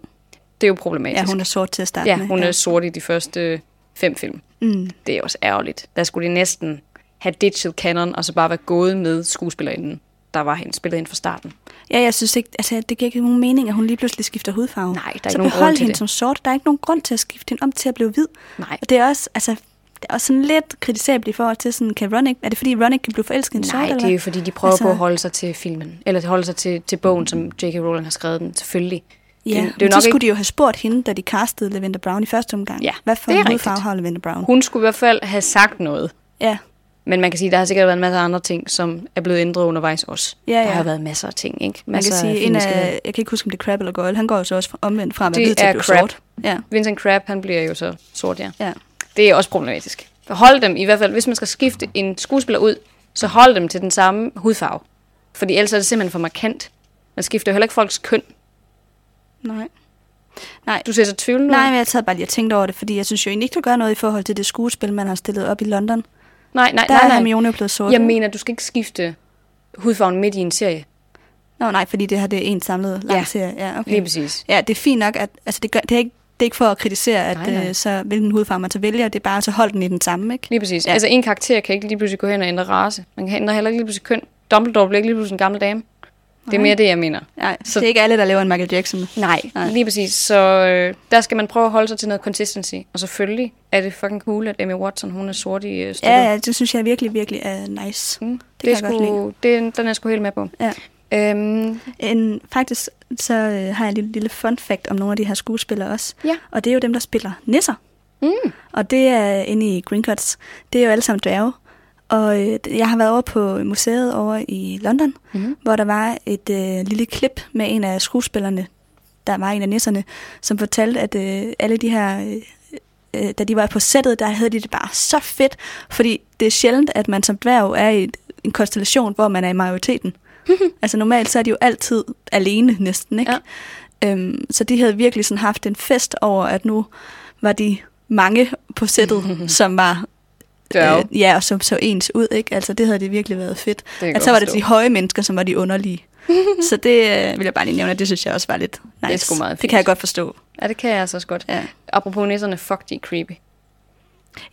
Det er jo problematisk. Ja, hun er sort til at starte ja, med. hun er sort i de første øh, fem film. Mm. Det er også ærgerligt. Der skulle de næsten have ditchet canon, og så bare være gået med skuespillerinden, der var hende spillet ind fra starten. Ja, jeg synes ikke, altså det giver ikke nogen mening, at hun lige pludselig skifter hudfarve. Nej, der er ikke Så nogen behold grund til hende det. som sort. Der er ikke nogen grund til at skifte hende om til at blive hvid. Nej. Og det er også, altså, det er også sådan lidt kritisabelt i forhold til sådan, kan Ron ikke, er det fordi Ron ikke kan blive forelsket i en sort, Nej, det er jo fordi, de prøver altså, Altså- på at holde sig til filmen. Eller holde sig til, til bogen, som J.K. Rowling har skrevet den, selvfølgelig. Ja, det, det, er men jo så nok skulle ikke, de jo have spurgt hende, da de castede Lavender Brown i første omgang. Ja, Hvad for det er en hudfarve har Lavender Brown? hun skulle i hvert fald have sagt noget. Ja, Men man kan sige, at der har sikkert været en masse andre ting, som er blevet ændret undervejs også. Ja, Der ja. har været masser af ting, ikke? man Masser kan sige, en af, jeg kan ikke huske, om det er Crab eller Goyle, han går jo så også omvendt fra at Det til er blive Crab. sort. Ja, Vincent Crab, han bliver jo så sort, ja. ja. Det er også problematisk. Hold dem i hvert fald, hvis man skal skifte en skuespiller ud, så hold dem til den samme hudfarve. Fordi ellers er det simpelthen for markant. Man skifter jo heller ikke folks køn. Nej. Nej, Du ser så tvivlende ud. Nej, men jeg havde bare lige tænkt over det, fordi jeg synes jo egentlig ikke, du gør noget i forhold til det skuespil, man har stillet op i London. Nej, nej, Der nej, er nej. Hermione jo blevet sort. Jeg mener, du skal ikke skifte hudfarven midt i en serie. Nå, nej, fordi det her det er en samlet lang Ja. serie. Ja, okay. Lige præcis. Ja, det er fint nok, at altså, det, gør, det, er ikke, det er ikke for at kritisere, at Nej, nej. Øh, så, hvilken hudfarve man så vælger. Det er bare, så hold den i den samme, ikke? Lige præcis. Ja. Altså en karakter kan ikke lige pludselig gå hen og ændre race. Man kan ændre heller ikke lige pludselig køn. Dumbledore bliver ikke lige pludselig en gammel dame. Det er mere det, jeg mener. Nej, Så- det er ikke alle, der laver en Michael Jackson. Nej, Nej. Lige præcis. Så øh, der skal man prøve at holde sig til noget consistency. Og selvfølgelig er det fucking cool, at Emmy Watson, hun er sort i øh, stykket. Ja, ja, det synes jeg virkelig, virkelig er nice. Mm, det, kan er jeg godt sgu, det, den er jeg sgu helt med på. Ja. Øhm, En, faktisk så øh, har jeg en lille, lille fun fact om nogle af de her skuespillere også. Ja. Og det er jo dem, der spiller nisser. mm, Og det er inde i Green Cuts. Det er jo alle sammen dværge. Og øh, jeg har været over på museet over i London, mm, hvor der var et øh, lille klip med en af skuespillerne, der var en af nisserne, som fortalte, at øh, alle de her, øh, øh, da de var på sættet, der havde de det bare så fedt, fordi det er sjældent, at man som dværg er i et, en konstellation, hvor man er i majoriteten. altså normalt så er de jo altid alene næsten, ikke? Ja. Øhm, så de havde virkelig sådan haft en fest over, at nu var de mange på sættet, som var Dværge. Øh, ja, og som så ens ud, ikke? Altså, det havde det virkelig været fedt. Det At så var det de høje mennesker, som var de underlige. så det øh, vil jeg bare lige nævne, at det synes jeg også var lidt nice. er sgu meget Det fint. kan jeg godt forstå. Ja, det kan jeg altså også godt. Ja, Apropos nisserne, fuck, de creepy.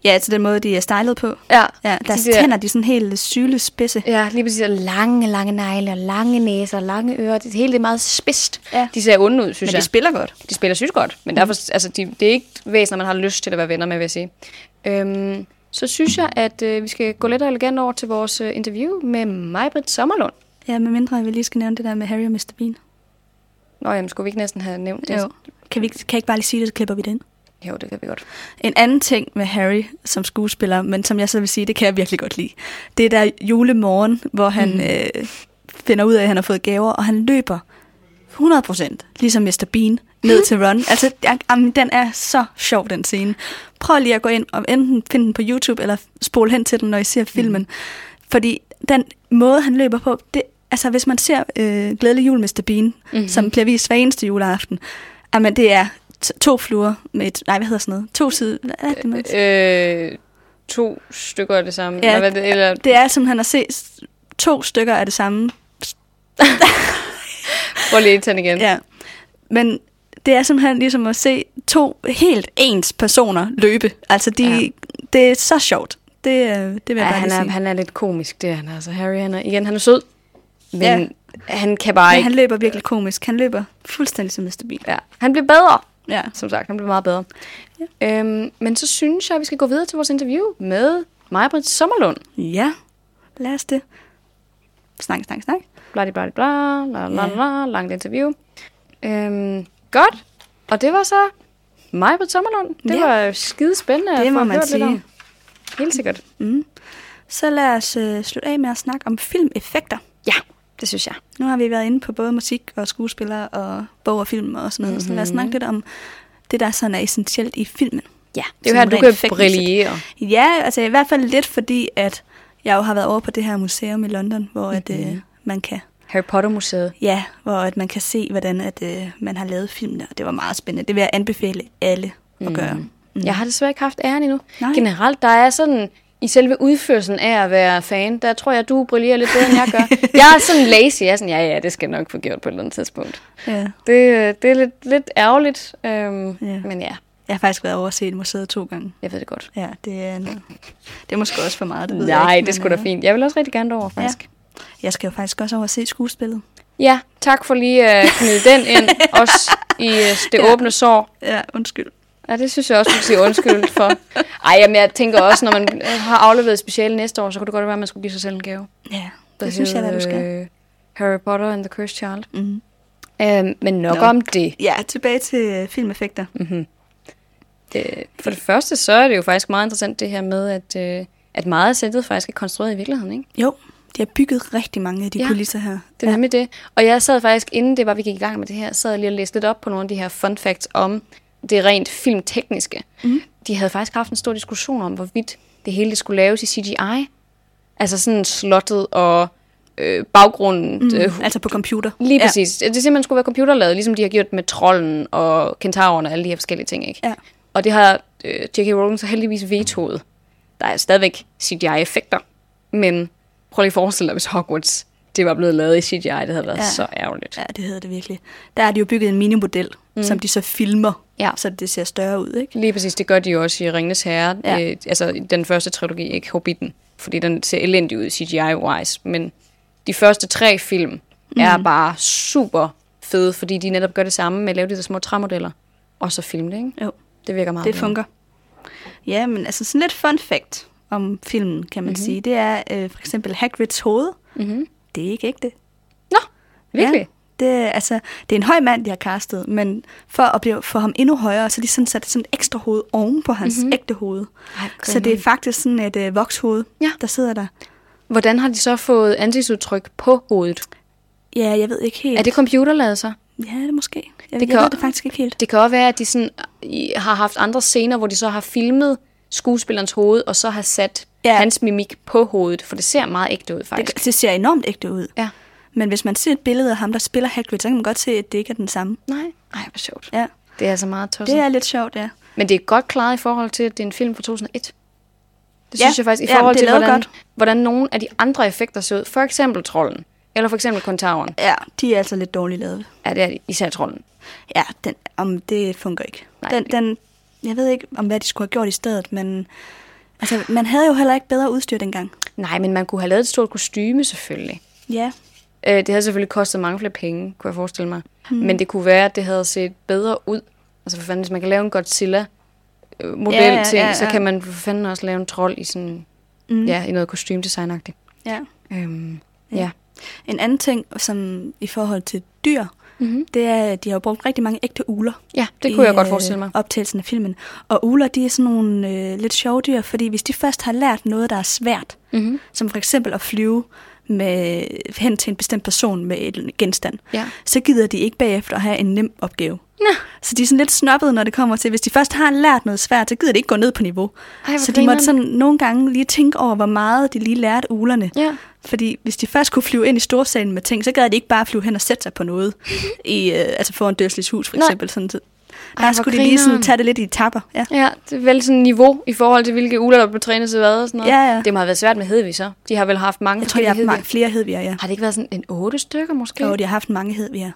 ja altså den måde, de er stylet på. Ja, Ja, deres de der- tænder, de er sådan helt sylespidse. Ja, lige præcis. Og lange, lange negle, og lange næser, og lange ører. Det hele det er meget spidst. Ja. De ser onde ud, synes Men jeg. de spiller godt. De spiller sygt godt, men derfor, altså, de, det er ikke væsener, man har lyst til at være venner med, vil jeg sige. Øhm, så synes jeg, at øh, vi skal gå lidt og elegant over til vores øh, interview med Majbrit Sommerlund. Ja, med mindre vi lige skal nævne det der med Harry og Mr. Bean. Nå, jamen, skulle vi ikke næsten have nævnt det? Jo. Kan vi ikke, kan jeg ikke bare lige sige det, så klipper vi det ind? jo det kan vi godt. En anden ting med Harry som skuespiller, men som jeg så vil sige, det kan jeg virkelig godt lide. Det er der julemorgen, hvor han mm. øh, finder ud af, at han har fået gaver, og han løber 100%, ligesom Mr. Bean, ned til Ron. Altså, jeg, jamen, den er så sjov, den scene. Prøv lige at gå ind og enten finde den på YouTube, eller spole hen til den, når I ser filmen. Fordi den måde, han løber på, det, altså hvis man ser øh, Glædelig Jul Mr. Bean, mm-hmm. som bliver vist hver eneste juleaften, jamen det er to fluer med et, nej, hvad hedder sådan noget? To sider, hvad er det, siger? Øh, to stykker af det samme. Ja, Ja, hvad, det, eller, Det er simpelthen at se to stykker af det samme. tage den igen. Ja. Men det er simpelthen ligesom at se to helt ens personer løbe. Altså, de, ja. Ja. det er så sjovt. Det, øh, det vil jeg Ja, bare han, er, sige. han er lidt komisk, det er han altså. Harry, han er, igen, han er sød, men Ja. ja. han kan bare Men ikke. han løber virkelig komisk. Han løber fuldstændig som Mr. Bean. Ja, han bliver bedre. Ja. som sagt, han blev meget bedre. Ja. Øhm, men så synes jeg, at vi skal gå videre til vores interview med Majbrit Sommerlund. Ja, lad os det. Snak, snak, snak. Bla, bla, bla, la, la, Ja. la, langt interview. Øhm, godt. Og det var så Majbrit Sommerlund. Det Ja. var skide spændende at Det må få man hørt lidt sige. om. Helt sikkert. Mm. Så lad os øh, slutte af med at snakke om filmeffekter. Ja, det synes jeg. Nu har vi været inde på både musik og skuespillere og bog og film og sådan noget. Mm-hmm. Så lad os snakke lidt om det, der sådan er essentielt i filmen. Ja, det er jo her, du kan brillere. Ja, altså i hvert fald lidt fordi, at jeg jo har været over på det her museum i London, hvor mm-hmm. at, øh, man kan Harry Potter-museet. ja, hvor at man kan se, hvordan at, øh, man har lavet filmene, og det var meget spændende. Det vil jeg anbefale alle at Mm. gøre. Mm. Jeg har desværre ikke haft æren endnu. Nej. Generelt, der er sådan... I selve udførelsen af at være fan, der tror jeg, du brillerer lidt bedre, end jeg gør. jeg er sådan lazy. Jeg er sådan, ja, ja, det skal jeg nok få gjort på et eller andet tidspunkt. Ja. Det, øh, det er lidt, lidt ærgerligt, øhm, Ja. ja. men ja, Jeg har faktisk været over at se et museet to gange. jeg ved det godt. Ja, det er, det er måske også for meget, det ved jeg Nej, ikke. det sgu da øh, fint. Jeg vil også rigtig gerne derover, faktisk. Jeg skal jo faktisk også over og se skuespillet. Ja, tak for lige at knyde den ind, også i øh, det Ja. åbne sår. Ja, undskyld. Ja, det synes jeg også, du kan sige undskyld for. Ej, jamen, jeg tænker også, når man øh, har afleveret speciale næste år, så kunne det godt være, at man skulle give sig selv en gave. Ja, Der det synes jeg, hed, at du skal. øh, Harry Potter and the Cursed Child. Mm. Øhm, men nok Nå. om det. Ja, tilbage til øh, filmeffekter. Mm-hmm. det. For det første, så er det jo faktisk meget interessant det her med, at, øh, at meget af sættet faktisk er konstrueret i virkeligheden, ikke? Jo, de har bygget rigtig mange af de Ja, ja, kulisser her. Det er ja. nemlig det. Og jeg sad faktisk, inden det var, vi gik i gang med det her, sad lige og læste lidt op på nogle af de her fun facts om det rent filmtekniske. Mm. De havde faktisk haft en stor diskussion om, hvorvidt det hele det skulle laves i CGI. Altså sådan slottet og øh, baggrunden. Mm, Øh, altså på computer. lige præcis. Det simpelthen skulle være computerlavet, ligesom de har gjort med trolden og kentauren og alle de her forskellige ting. Ikke? Ja. Og det har øh, J.K. Rowling så heldigvis vetoet. Der er stadigvæk CGI-effekter, men prøv lige at forestille dig, hvis Hogwarts det var blevet lavet i CGI. Det havde været ja. Så ærgerligt. Ja, det hedder det virkelig. Der har de jo bygget en minimodel, mm. som de så filmer, Ja. så det ser større ud, ikke? Lige præcis, det gør de jo også i Ringnes Herre. Ja. Øh, altså den første trilogi, ikke Hobbiten. Fordi den ser elendig ud CGI-wise. Men de første tre film mm. er bare super fede, fordi de netop gør det samme med at lave de der små træmodeller. Og så filme det, ikke? Jo, Det virker meget det fungerer. Ja, men altså sådan lidt fun fact om filmen, kan man Mhm. mm-hmm. sige, det er øh, for eksempel Hagrids hoved. Mm-hmm. Det er ikke ægte. Nå, virkelig? Ja, det, altså, det er en høj mand, de har castet, men for at blive, få ham endnu højere, så har de sådan sat sådan et ekstra hoved oven på hans Mhm. mm-hmm. ægte hoved. Ej, Så det er faktisk sådan et øh, vokshoved, Ja. der sidder der. Hvordan har de så fået ansigtsudtryk på hovedet? Ja, jeg ved ikke helt. Er det computerlavet så? Ja, det måske. Jeg, Det det kan- jeg ved det faktisk ikke helt. Det kan også være, at de sådan, har haft andre scener, hvor de så har filmet skuespillerens hoved, og så har sat ja. Ja. hans mimik på hovedet, for det ser meget ægte ud, Det, faktisk. det ser enormt ægte ud. Ja. Men hvis man ser et billede af ham, der spiller Hagrid, så kan man godt se, at det ikke er den samme. Nej, Ej, hvor sjovt. Ja, Det er altså meget tosset. det er lidt sjovt, ja. Men det er godt klaret i forhold til, at det er en film fra 2001. Det Ja, synes jeg faktisk, i ja, forhold det er til, hvordan, godt. hvordan nogle af de andre effekter ser ud. For eksempel trolden, eller for eksempel kontauren. Ja, de er altså lidt dårligt lavet. Ja, det er de. især trolden. Ja, den, om det fungerer ikke. Nej, den, det- den, jeg ved ikke, om hvad de skulle have gjort i stedet, men altså, man havde jo heller ikke bedre udstyr dengang. Nej, men man kunne have lavet et stort kostyme selvfølgelig. Ja, Øh, det havde selvfølgelig kostet mange flere penge, kunne jeg forestille mig. Hmm. Men det kunne være, at det havde set bedre ud. Altså for fanden, hvis man kan lave en Godzilla-model Ja, ja, ting, ja, så ja. kan man for fanden også lave en trold i sådan, Mm. ja, i noget kostymdesignagtigt. ja. Øhm, Ja. ja. En anden ting, som i forhold til dyr, Mm-hmm. det er, at de har jo brugt rigtig mange ægte uler. Ja, det kunne i, jeg godt øh, forestille mig. optagelsen af filmen. Og uler, de er sådan nogle øh, lidt sjove dyr, fordi hvis de først har lært noget, der er svært, Mm-hmm. som for eksempel at flyve med, hen til en bestemt person med et genstand, Ja. så gider de ikke bagefter at have en nem opgave. Nå. Så de er sådan lidt snobbede, når det kommer til, hvis de først har lært noget svært, så gider de ikke gå ned på niveau. Ej, så de måtte sådan nogle gange lige tænke over, hvor meget de lige lærte ulerne. Ja. Fordi hvis de først kunne flyve ind i storsalen med ting, så gad de ikke bare flyve hen og sætte sig på noget. I, øh, altså foran Dørsleys hus for Nej. eksempel. Sådan, så Ej, der hvor skulle de lige sådan tage det lidt i tapper. Ja. Ja, det er vel sådan niveau i forhold til, hvilke uler, der blev trænet til hvad og sådan noget. Ja, ja. Det må have været svært med Hedvig så. De har vel haft mange Jeg tror, de har haft mange, flere hedviger, ja. Har det ikke været sådan en otte stykker måske? Og de har haft mange hedviger.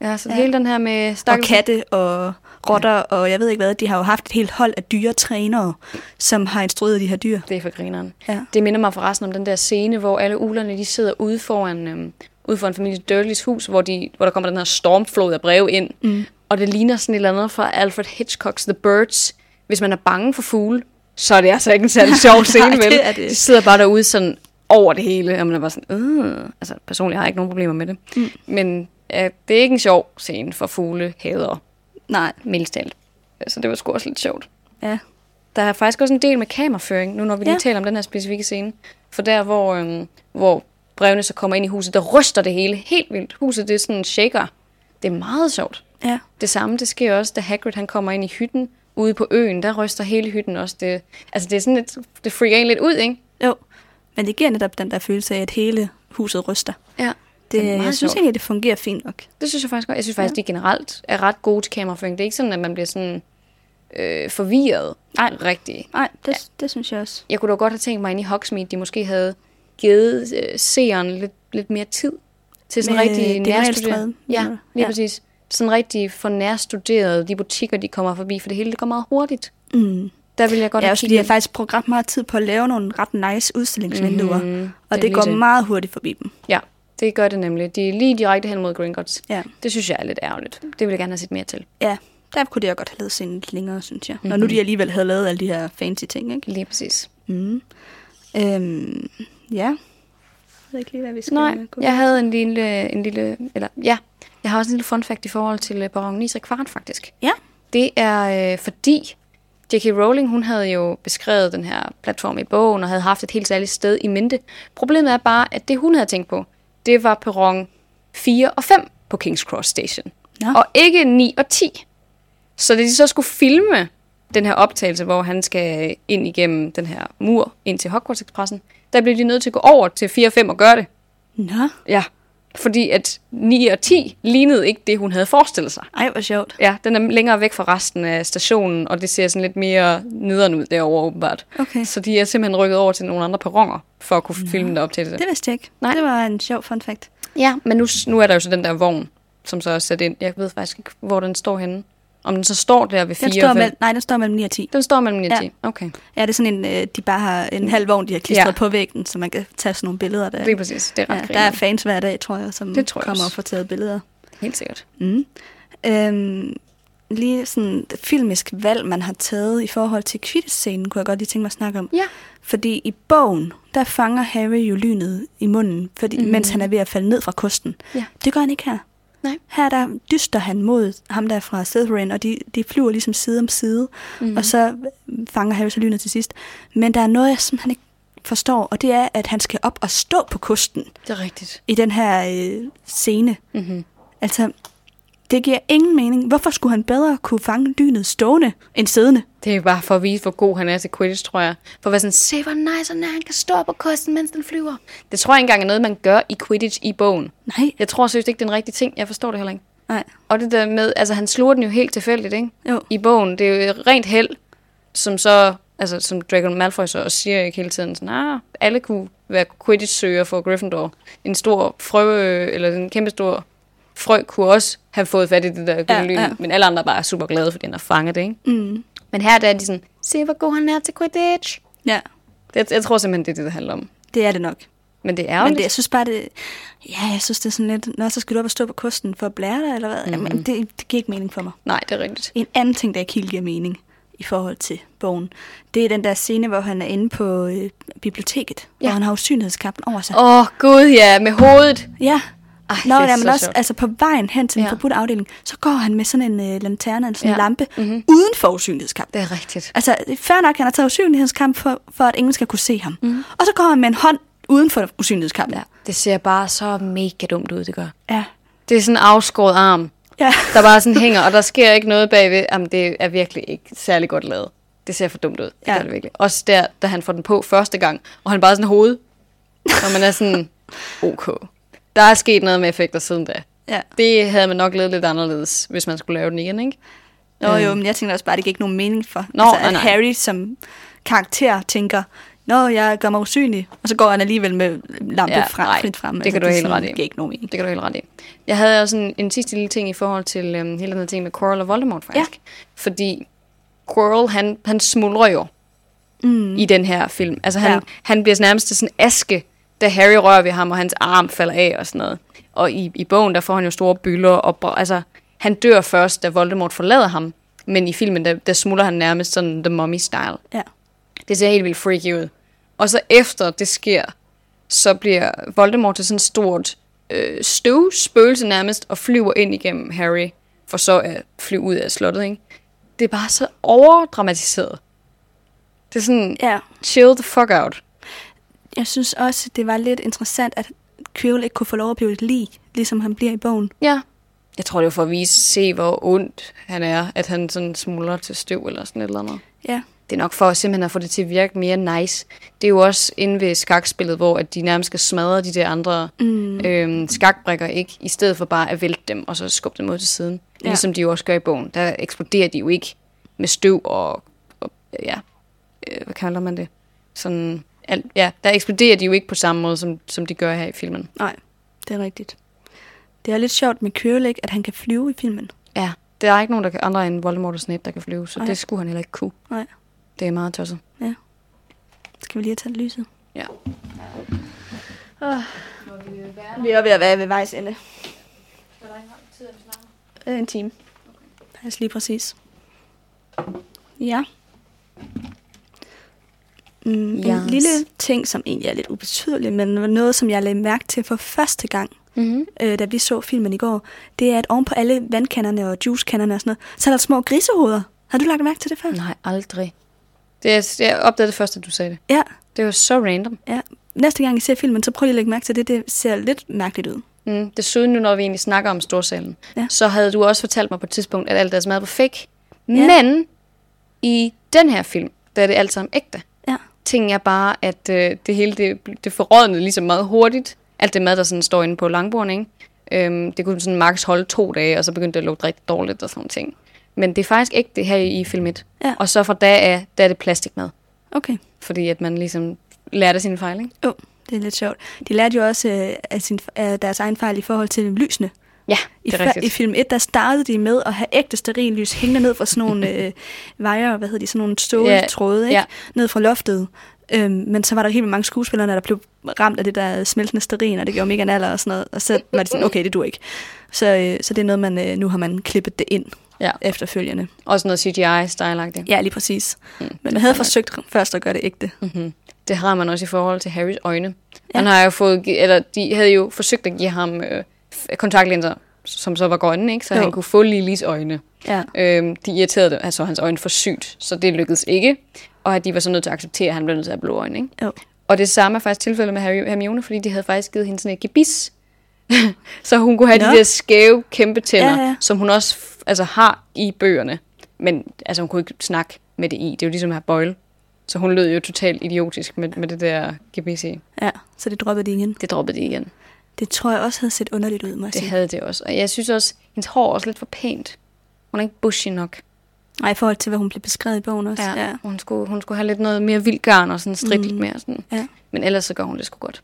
Ja. Ja, så Ja. hele den her med Og stakkels... katte og rotter, og jeg ved ikke hvad. De har jo haft et helt hold af dyretrænere, som har instrueret de her dyr. Det er for grineren. Ja. Det minder mig forresten om den der scene, hvor alle ulerne de sidder ude foran, øhm, ude foran familie Durleys hus, hvor, de, hvor der kommer den her stormflod af breve ind. Mm. Og det ligner sådan et eller andet fra Alfred Hitchcocks The Birds. Hvis man er bange for fugle, så er det altså ikke en særlig sjov scene, Nej, vel? det er det. De sidder bare derude sådan over det hele, og man er bare sådan, øh. Altså, personligt har jeg ikke nogen problemer med det. Mm. Men ja, det er ikke en sjov scene for fugle, hader, Nej, mildest talt. Så det var sgu også lidt sjovt. ja. Der er faktisk også en del med kameraføring, nu når vi lige Ja. taler om den her specifikke scene. For der, hvor, øhm, hvor brevene så kommer ind i huset, der ryster det hele helt vildt. Huset, det er sådan en shaker. Det er meget sjovt. Ja. Det samme, det sker også, da Hagrid han kommer ind i hytten ude på øen. Der ryster hele hytten også. Det, altså, det er sådan lidt, det freaker en lidt ud, ikke? Jo. Men det giver netop den der følelse af, at hele huset ryster. Ja. Det, er meget jeg synes sjovt. egentlig, det fungerer fint nok. Det synes jeg faktisk godt. Jeg synes faktisk, ja. de generelt er ret gode til kameraføring. Det er ikke sådan, at man bliver sådan øh, forvirret. Nej. Rigtigt. Nej, det, ja. det synes jeg også. Jeg kunne da godt have tænkt mig ind i Hogsmeade, de måske havde givet øh, seeren lidt, lidt mere tid til sådan Med rigtig det nærstuderet. Ja, lige ja. Præcis. Sådan rigtig for nærstuderet de butikker, de kommer forbi, for det hele det går meget hurtigt. Mm. Der vil jeg godt Ja, også fordi jeg faktisk brugt ret meget tid på at lave nogle ret nice udstillingsvinduer. Det Og er det, lige går det. meget hurtigt forbi dem. Ja, det gør det nemlig. De er lige direkte hen mod Gringotts. Ja. Det synes jeg er lidt ærgerligt. Det vil jeg gerne have set mere til. ja, der kunne det jeg godt have lavet scenen lidt længere, synes jeg. Mm-hmm. Når Mhm. nu de alligevel havde lavet alle de her fancy ting, ikke? Lige præcis. Mm. Øhm, ja. Jeg ved ikke lige, hvad vi skal Nej, gå jeg havde en lille, en lille, eller ja, jeg har også en lille fun fact i forhold til øh, Baron 9 kvart faktisk. Ja. Det er øh, fordi J.K. Rowling, hun havde jo beskrevet den her platform i bogen, og havde haft et helt særligt sted i mente. Problemet er bare, at det hun havde tænkt på, det var perron 4 og 5 på King's Cross Station. Nå. Og ikke 9 og 10. Så da de så skulle filme den her optagelse, hvor han skal ind igennem den her mur ind til Hogwarts Expressen, der blev de nødt til at gå over til 4 og 5 og gøre det. Nå, Ja, fordi at 9 og 10 lignede ikke det, hun havde forestillet sig. ej, hvor sjovt. Ja, den er længere væk fra resten af stationen, og det ser sådan lidt mere nederen ud derovre åbenbart. Okay. Så de er simpelthen rykket over til nogle andre perroner, for at kunne filme det op til det. Det vidste jeg ikke. Nej. Det var en sjov fun fact. Ja, men nu, nu er der jo så den der vogn, som så er sat ind. Jeg ved faktisk ikke, hvor den står henne. Om den så står der ved 4 Den står, og 5. mellem, nej, den står mellem 9 og 10. Den står mellem 9 og Ja. 10. Okay, Ja, det er sådan en, øh, de bare har en halv vogn, de har klistret Ja. ja. på væggen, så man kan tage sådan nogle billeder der. lige præcis. Det er ret Ja, ja, der er fans hver dag, tror jeg, som Det tror jeg kommer også. og får taget billeder. Helt sikkert. Mm. Øhm, lige sådan et filmisk valg, man har taget i forhold til Quidditch-scenen, kunne jeg godt lige tænke mig at snakke om. Ja. Fordi i bogen, der fanger Harry jo lynet i munden, fordi, mm. mens han er ved at falde ned fra kosten. Ja. Det gør han ikke her. Nej. Her der dyster han mod ham der fra Slytherin, og de, de flyver ligesom side om side, mm. og så fanger Harry så lynet til sidst. Men der er noget, jeg simpelthen ikke forstår, og det er, at han skal op og stå på kosten Det er rigtigt. i den her øh, scene. Mm-hmm. Altså, det giver ingen mening. Hvorfor skulle han bedre kunne fange lynet stående end siddende? Det er bare for at vise, hvor god han er til Quidditch, tror jeg. For at være sådan, se hvor nice han er, han kan stå på kosten, mens den flyver. Det tror jeg ikke engang er noget, man gør i Quidditch i bogen. Nej. Jeg tror seriøst ikke, det er den rigtige ting. Jeg forstår det heller ikke. Nej. Og det der med, altså han sluger den jo helt tilfældigt, ikke? Jo. I bogen, det er jo rent held, som så, altså som Draco Malfoy så også siger ikke hele tiden, sådan, ah, alle kunne være Quidditch-søger for Gryffindor. En stor frø, eller en kæmpe stor frø kunne også have fået fat i det der Ja, ja, ja. men alle andre er bare super glade, fordi han har fanget det, ikke? Mm. Men her der er de sådan, se hvor god han er til Quidditch. Ja, Jeg, jeg tror simpelthen, det er det, det handler om. det er det nok. Men det er Men ærgerligt. det, jeg synes bare, det... Ja, jeg synes, det er sådan lidt... Nå, så skal du op og stå på kosten for at blære dig, eller hvad? Mhm. Mm-hmm. Men det, det giver ikke mening for mig. Nej, det er rigtigt. En anden ting, der ikke helt giver mening i forhold til bogen, det er den der scene, hvor han er inde på øh, biblioteket. Ja. hvor han har usynlighedskappen over sig. Åh, oh, gud ja, med hovedet. Ja. Ej, Nå, det er ja, men så også sjovt. altså på vejen hen til den Ja. forbudte afdeling, så går han med sådan en øh, lanterne, en sådan en Ja. lampe, Mhm. mm-hmm. uden for usynlighedskap. Det er rigtigt. Altså, er fair nok, han har taget usynlighedskamp for, for, at ingen skal kunne se ham. Mhm. Mm. Og så går han med en hånd uden for usynlighedskampen. Ja, det ser bare så mega dumt ud, det gør. Ja. Det er sådan en afskåret arm, Ja. der bare sådan hænger, og der sker ikke noget bagved. Jamen, det er virkelig ikke særlig godt lavet. Det ser for dumt ud. Det Ja. gør det virkelig. Også der, da han får den på første gang, og han bare er sådan hoved. Og man er sådan, ok. Der er sket noget med effekter siden da. ja. Det havde man nok lavet lidt anderledes, hvis man skulle lave den igen, ikke? Nå Øh. jo, men jeg tænker også bare, at det ikke nogen mening for. Nå, altså, at nej. Harry som karakter tænker, Nå, jeg gør mig usynlig. Og så går han alligevel med lampe ja, frem, nej, frit frem. Altså, det kan du er helt ret i. Det giver ikke nogen mening. Det kan du helt ret i. Jeg havde også en, en sidste lille ting i forhold til øhm, hele den her ting med Quirrell og Voldemort, faktisk. Ja. Fordi Quirrell, han, han smuldrer jo Mm. i den her film. Altså han, Ja. han bliver nærmest sådan aske, da Harry rører ved ham, og hans arm falder af og sådan noget. Og i, i bogen, der får han jo store bylder, og altså, han dør først, da Voldemort forlader ham. Men i filmen, der, der smuldrer han nærmest sådan The Mummy-style. Ja. Det ser helt vildt freaky ud. Og så efter det sker, så bliver Voldemort til sådan et stort øh, støvspøgelse nærmest, og flyver ind igennem Harry, for så at flyve ud af slottet, ikke? Det er bare så overdramatiseret. Det er sådan, ja. chill the fuck out. Jeg synes også, det var lidt interessant, at Quirrell ikke kunne få lov at blive et lig, ligesom han bliver i bogen. Ja. Jeg tror, det var for at vise, se hvor ondt han er, at han sådan smuldrer til støv eller sådan et eller andet. Ja. Det er nok for simpelthen at få det til at virke mere nice. Det er jo også inde ved skakspillet, hvor at de nærmest skal smadre de der andre Mm. øhm, skakbrikker, ikke? I stedet for bare at vælte dem, og så skubbe dem ud til siden. Ja. Ja. Ligesom de jo også gør i bogen. Der eksploderer de jo ikke med støv og, og ja, øh, hvad kalder man det? Sådan, al, ja, der eksploderer de jo ikke på samme måde, som, som de gør her i filmen. Nej, det er rigtigt. Det er lidt sjovt med ikke, at han kan flyve i filmen. Ja, der er ikke nogen der kan, andre end Voldemort og Snape, der kan flyve, så Nej. det skulle han heller ikke kunne. Nej. Det er meget tosset. Ja. Skal vi lige have taget lyset? Ja. Vi er ved at være ved vejs ende. Øh, En time. Pas lige præcis. Ja. Mm, yes. En lille ting, som egentlig er lidt ubetydelig, men noget, som jeg lagde mærke til for første gang, Mm-hmm. øh, da vi så filmen i går, det er, at oven på alle vandkanderne og juicekanderne og sådan noget, så er der små grisehoveder. Har du lagt mærke til det før? Nej, aldrig. Det er, jeg opdagede det første, du sagde det. Ja, Det var så random. ja. Næste gang I ser filmen, så prøv lige at lægge mærke til det. Det ser lidt mærkeligt ud. Mm. Desuden nu, når vi egentlig snakker om storsalen, Ja. så havde du også fortalt mig på et tidspunkt, at alt deres mad var fake. Ja. Men i den her film, der er det alt sammen ægte. Ting er bare, at øh, det hele det, det forrådnede ligesom meget hurtigt. Alt det mad, der sådan står inde på langbordene, ikke? Øhm, det kunne sådan max holde to dage, og så begyndte det at lugte rigtig dårligt og sådan ting. Men det er faktisk ægte her i, i film 1. Ja. Og så fra da af, der er det plastikmad. Okay. Fordi at man ligesom lærte sine fejl, ikke? Jo, oh, det er lidt sjovt. De lærte jo også øh, af, sin, af deres egen fejl i forhold til lysene. Ja, I, det er fa- rigtigt. I film 1, der startede de med at have ægte sterillys hængende ned fra sådan nogle øh, vejer, hvad hedder de, sådan nogle ståltråde, ikke? ja. Ned fra loftet. Øhm, men så var der helt mange skuespillere, der blev ramt af det der smeltende sterin, og det gjorde mega naller og sådan noget. Og så var de sådan, okay, det du ikke. Så, øh, så det er noget, man, øh, nu har man klippet det ind Ja. efterfølgende. Også noget CGI-style Ja. Ja, lige præcis. Mm, men man havde forsøgt først at gøre det ægte. Mm-hmm. Det har man også i forhold til Harrys øjne. Ja. Ja. Han har jo fået, eller de havde jo forsøgt at give ham øh, kontaktlinser, som så var grønne, ikke? så Jo. han kunne få Lillys øjne. Ja. Øhm, de irriterede det, altså hans øjne for sygt, så det lykkedes ikke. Og at de var så nødt til at acceptere, at han blev nødt til at have blå øjne. Ikke? Jo. Og det samme er faktisk tilfældet med Harry, Hermione, fordi de havde faktisk givet hende sådan et gebis. så hun kunne have Nå. de der skæve, kæmpe tænder, Ja, ja. som hun også altså, har i bøgerne. Men altså, hun kunne ikke snakke med det i. Det er jo ligesom at have bøjle. Så hun lød jo totalt idiotisk med, med det der gebis i. Ja, så det droppede de igen. Det droppede de igen. Det tror jeg også havde set underligt ud, må jeg Det sige. havde det også. Og jeg synes også, hendes hår er også lidt for pænt. Hun er ikke bushy nok. Nej, i forhold til, hvad hun blev beskrevet i bogen også. Ja. Hun, skulle, hun skulle have lidt noget mere vild garn og sådan stridt Mm. lidt mere. Sådan. ja. Men ellers så gør hun det sgu godt.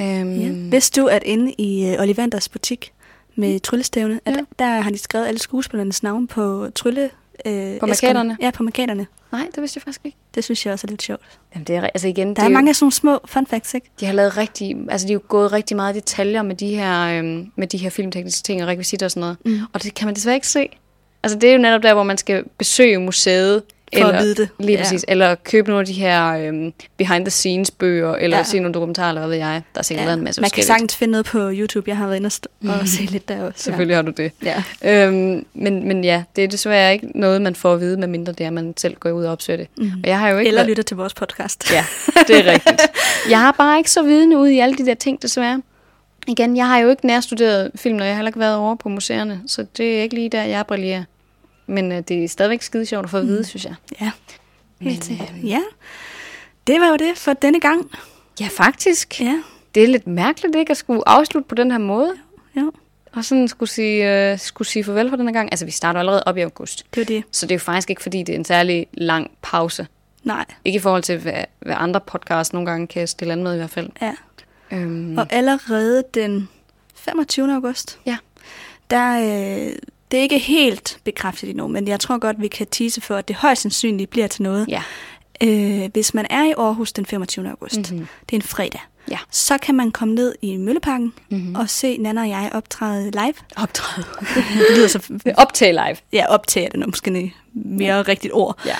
Øhm, Ja. Vidste du, at inde i uh, Ollivanders butik med tryllestævne, at Ja. der har de skrevet alle skuespillernes navne på trylle... Uh, På æskerne? markaterne? Ja, på markaterne. Nej, det vidste jeg faktisk ikke. Det synes jeg også er lidt sjovt. Jamen, det er, altså igen, Der er, jo, mange af sådan nogle små fun facts, ikke? de har lavet rigtig, altså de er jo gået rigtig meget i detaljer med de her, øhm, med de her filmtekniske ting og rekvisitter og sådan noget. Mm. Og det kan man desværre ikke se. Altså det er jo netop der, hvor man skal besøge museet. For at vide det. Lige Ja. præcis. Eller købe nogle af de her øhm, behind the scenes bøger, eller Ja. ja. se nogle dokumentarer, eller hvad ved jeg. Der er sikkert lavet en masse Man kan sagtens finde noget på YouTube. Jeg har været inde og, og se lidt der også. Selvfølgelig har du det. Ja. Øhm, men, men ja, det er desværre ikke noget, man får at vide, medmindre det er, man selv går ud og opsøger det. Mm. Og jeg har jo ikke Eller været- lytter til vores podcast. Ja, det er rigtigt. Jeg har bare ikke så vidende ud i alle de der ting, desværre. Igen, jeg har jo ikke nærstuderet film, og jeg har heller ikke været over på museerne, så det er ikke lige der, jeg brillerer. Men øh, det er stadigvæk skide sjovt at få at vide, mm. synes jeg. ja. Men, Helt sikkert. øh, Ja. Det var jo det for denne gang. ja, faktisk. Ja. Det er lidt mærkeligt, ikke, at skulle afslutte på den her måde. Ja. Og sådan skulle sige, øh, skulle sige farvel for den her gang. Altså, vi starter allerede op i august. Det var det. Så det er jo faktisk ikke, fordi det er en særlig lang pause. Nej. Ikke i forhold til, hvad, hvad andre podcasts nogle gange kan stille an med i hvert fald. Ja. Øhm, Og allerede den 25. august, Ja. der, øh, det er ikke helt bekræftet endnu, men jeg tror godt, vi kan tease for, at det højst sandsynligt bliver til noget. ja. Øh, hvis man er i Aarhus den 25. august, Mhm. mm-hmm. det er en fredag, Ja. så kan man komme ned i Mølleparken Mhm. og se Nana og jeg optræde live. Optræde. det lyder så... Optage live. Ja, optage det, når måske er mere rigtigt ord. Ja.